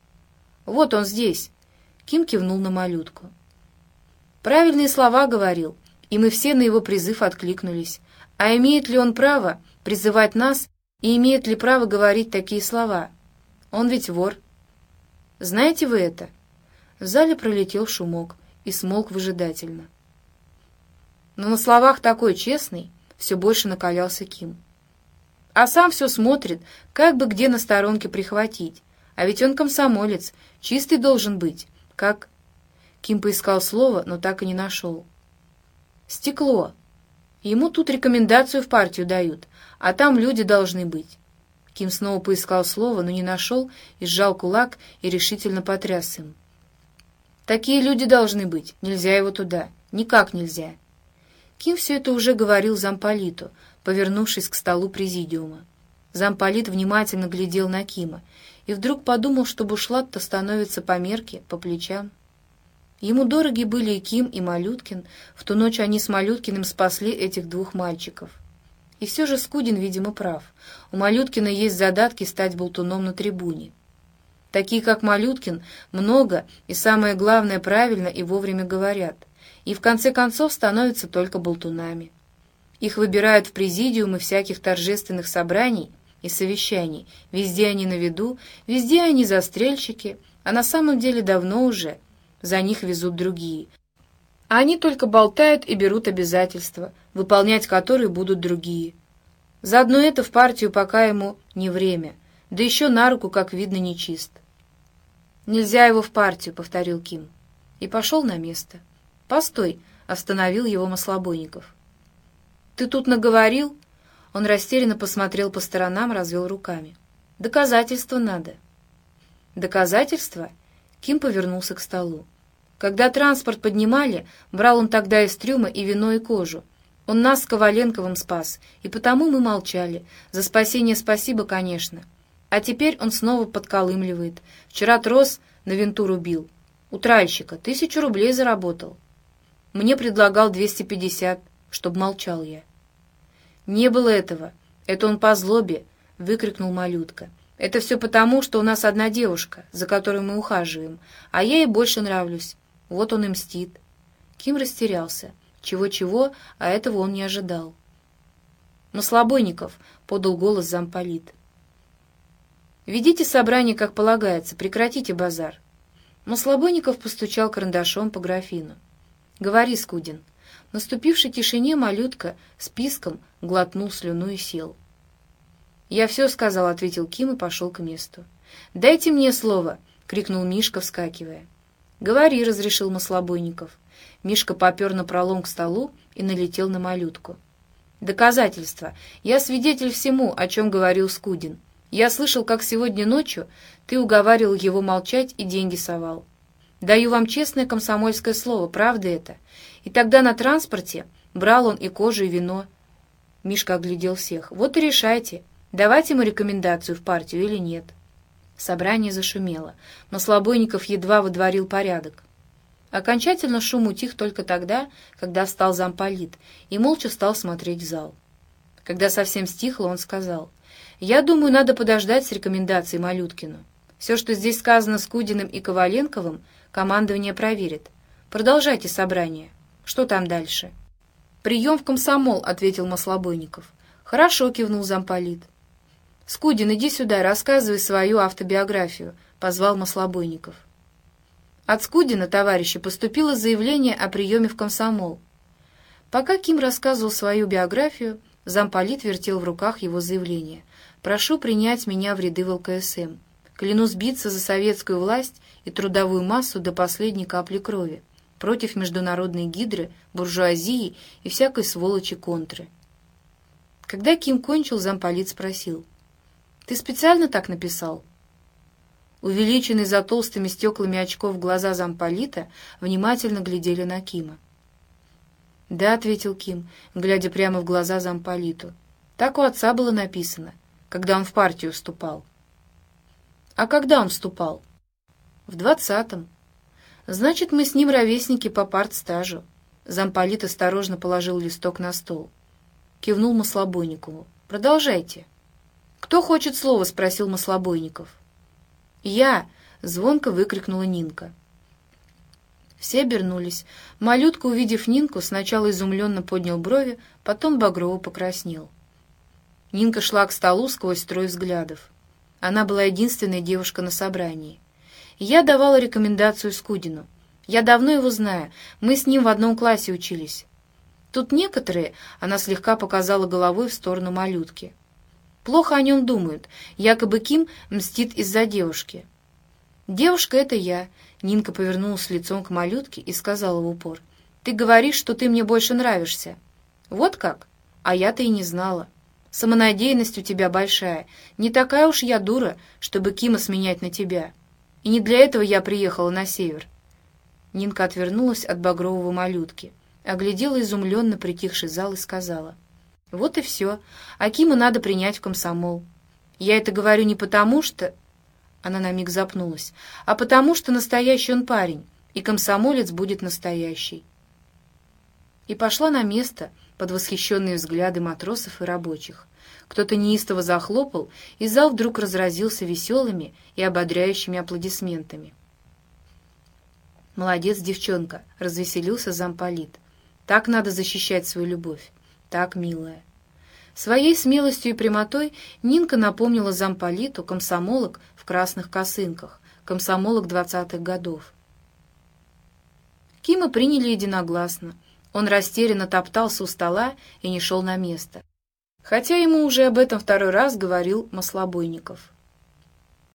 «Вот он здесь!» Ким кивнул на малютку. Правильные слова говорил, и мы все на его призыв откликнулись. А имеет ли он право призывать нас и имеет ли право говорить такие слова? Он ведь вор. Знаете вы это? В зале пролетел шумок и смолк выжидательно. Но на словах такой честный все больше накалялся Ким. А сам все смотрит, как бы где на сторонке прихватить. А ведь он комсомолец, чистый должен быть, как Ким поискал слово, но так и не нашел. «Стекло. Ему тут рекомендацию в партию дают, а там люди должны быть». Ким снова поискал слово, но не нашел, и сжал кулак и решительно потряс им. «Такие люди должны быть. Нельзя его туда. Никак нельзя». Ким все это уже говорил замполиту, повернувшись к столу президиума. Замполит внимательно глядел на Кима и вдруг подумал, что бушлат-то становится по мерке, по плечам. Ему дороги были и Ким, и Малюткин. В ту ночь они с Малюткиным спасли этих двух мальчиков. И все же Скудин, видимо, прав. У Малюткина есть задатки стать болтуном на трибуне. Такие, как Малюткин, много и, самое главное, правильно и вовремя говорят. И в конце концов становятся только болтунами. Их выбирают в президиумы всяких торжественных собраний и совещаний. Везде они на виду, везде они застрельщики, а на самом деле давно уже – за них везут другие. А они только болтают и берут обязательства, выполнять которые будут другие. Заодно это в партию пока ему не время, да еще на руку, как видно, нечист. «Нельзя его в партию», — повторил Ким. И пошел на место. «Постой», — остановил его Маслобойников. «Ты тут наговорил?» Он растерянно посмотрел по сторонам, развел руками. «Доказательства надо». «Доказательства?» Ким повернулся к столу. Когда транспорт поднимали, брал он тогда из трюма и вино, и кожу. Он нас с Коваленковым спас, и потому мы молчали. За спасение спасибо, конечно. А теперь он снова подколымливает. Вчера трос на винту рубил. У тральщика тысячу рублей заработал. Мне предлагал 250, чтоб молчал я. Не было этого. «Это он по злобе!» — выкрикнул малютка. «Это все потому, что у нас одна девушка, за которой мы ухаживаем, а я ей больше нравлюсь. Вот он и мстит». Ким растерялся. Чего-чего, а этого он не ожидал. «Маслобойников!» — подал голос замполит. «Ведите собрание, как полагается, прекратите базар». Маслобойников постучал карандашом по графину. «Говори, Скудин». В наступившей тишине малютка списком глотнул слюну и сел. «Я все сказал», — ответил Ким и пошел к месту. «Дайте мне слово!» — крикнул Мишка, вскакивая. «Говори», — разрешил Маслобойников. Мишка попер на пролом к столу и налетел на малютку. «Доказательства. Я свидетель всему, о чем говорил Скудин. Я слышал, как сегодня ночью ты уговаривал его молчать и деньги совал. Даю вам честное комсомольское слово, правда это? И тогда на транспорте брал он и кожу, и вино». Мишка оглядел всех. «Вот и решайте, давать ему рекомендацию в партию или нет». Собрание зашумело, но Слабойников едва выдворил порядок. Окончательно шум утих только тогда, когда встал замполит и молча стал смотреть в зал. Когда совсем стихло, он сказал, «Я думаю, надо подождать с рекомендацией Малюткину. Все, что здесь сказано с Кудиным и Коваленковым, командование проверит. Продолжайте собрание. Что там дальше?» «Прием в комсомол», — ответил Маслобойников. «Хорошо», — кивнул замполит. «Скудин, иди сюда, рассказывай свою автобиографию», — позвал Маслобойников. От Скудина, товарища, поступило заявление о приеме в комсомол. Пока Ким рассказывал свою биографию, замполит вертел в руках его заявление. «Прошу принять меня в ряды в ЛКСМ. Клянусь биться за советскую власть и трудовую массу до последней капли крови, против международной гидры, буржуазии и всякой сволочи контры». Когда Ким кончил, замполит спросил. «Ты специально так написал?» увеличенные за толстыми стеклами очков глаза замполита, внимательно глядели на Кима. «Да», — ответил Ким, глядя прямо в глаза замполиту. «Так у отца было написано, когда он в партию вступал». «А когда он вступал?» «В двадцатом». «Значит, мы с ним ровесники по партстажу». Замполит осторожно положил листок на стол. Кивнул Маслобойникову. «Продолжайте». «Кто хочет слово?» — спросил Маслобойников. «Я!» — звонко выкрикнула Нинка. Все обернулись. Малютка, увидев Нинку, сначала изумленно поднял брови, потом багрово покраснел. Нинка шла к столу сквозь строй взглядов. Она была единственная девушка на собрании. Я давала рекомендацию Скудину. Я давно его знаю, мы с ним в одном классе учились. Тут некоторые, она слегка показала головой в сторону малютки — Плохо о нем думают. Якобы Ким мстит из-за девушки. «Девушка — это я», — Нинка повернулась лицом к малютке и сказала в упор. «Ты говоришь, что ты мне больше нравишься». «Вот как? А я-то и не знала. Самонадеянность у тебя большая. Не такая уж я дура, чтобы Кима сменять на тебя. И не для этого я приехала на север». Нинка отвернулась от багрового малютки, оглядела изумленно притихший зал и сказала — вот и все. Акима надо принять в комсомол. Я это говорю не потому, что... Она на миг запнулась. А потому, что настоящий он парень, и комсомолец будет настоящий. И пошла на место под восхищенные взгляды матросов и рабочих. Кто-то неистово захлопал, и зал вдруг разразился веселыми и ободряющими аплодисментами. «Молодец, девчонка!» — развеселился замполит. «Так надо защищать свою любовь так милая. Своей смелостью и прямотой Нинка напомнила замполиту комсомолок в красных косынках, комсомолок двадцатых годов. Кима приняли единогласно. Он растерянно топтался у стола и не шел на место. Хотя ему уже об этом второй раз говорил Маслобойников.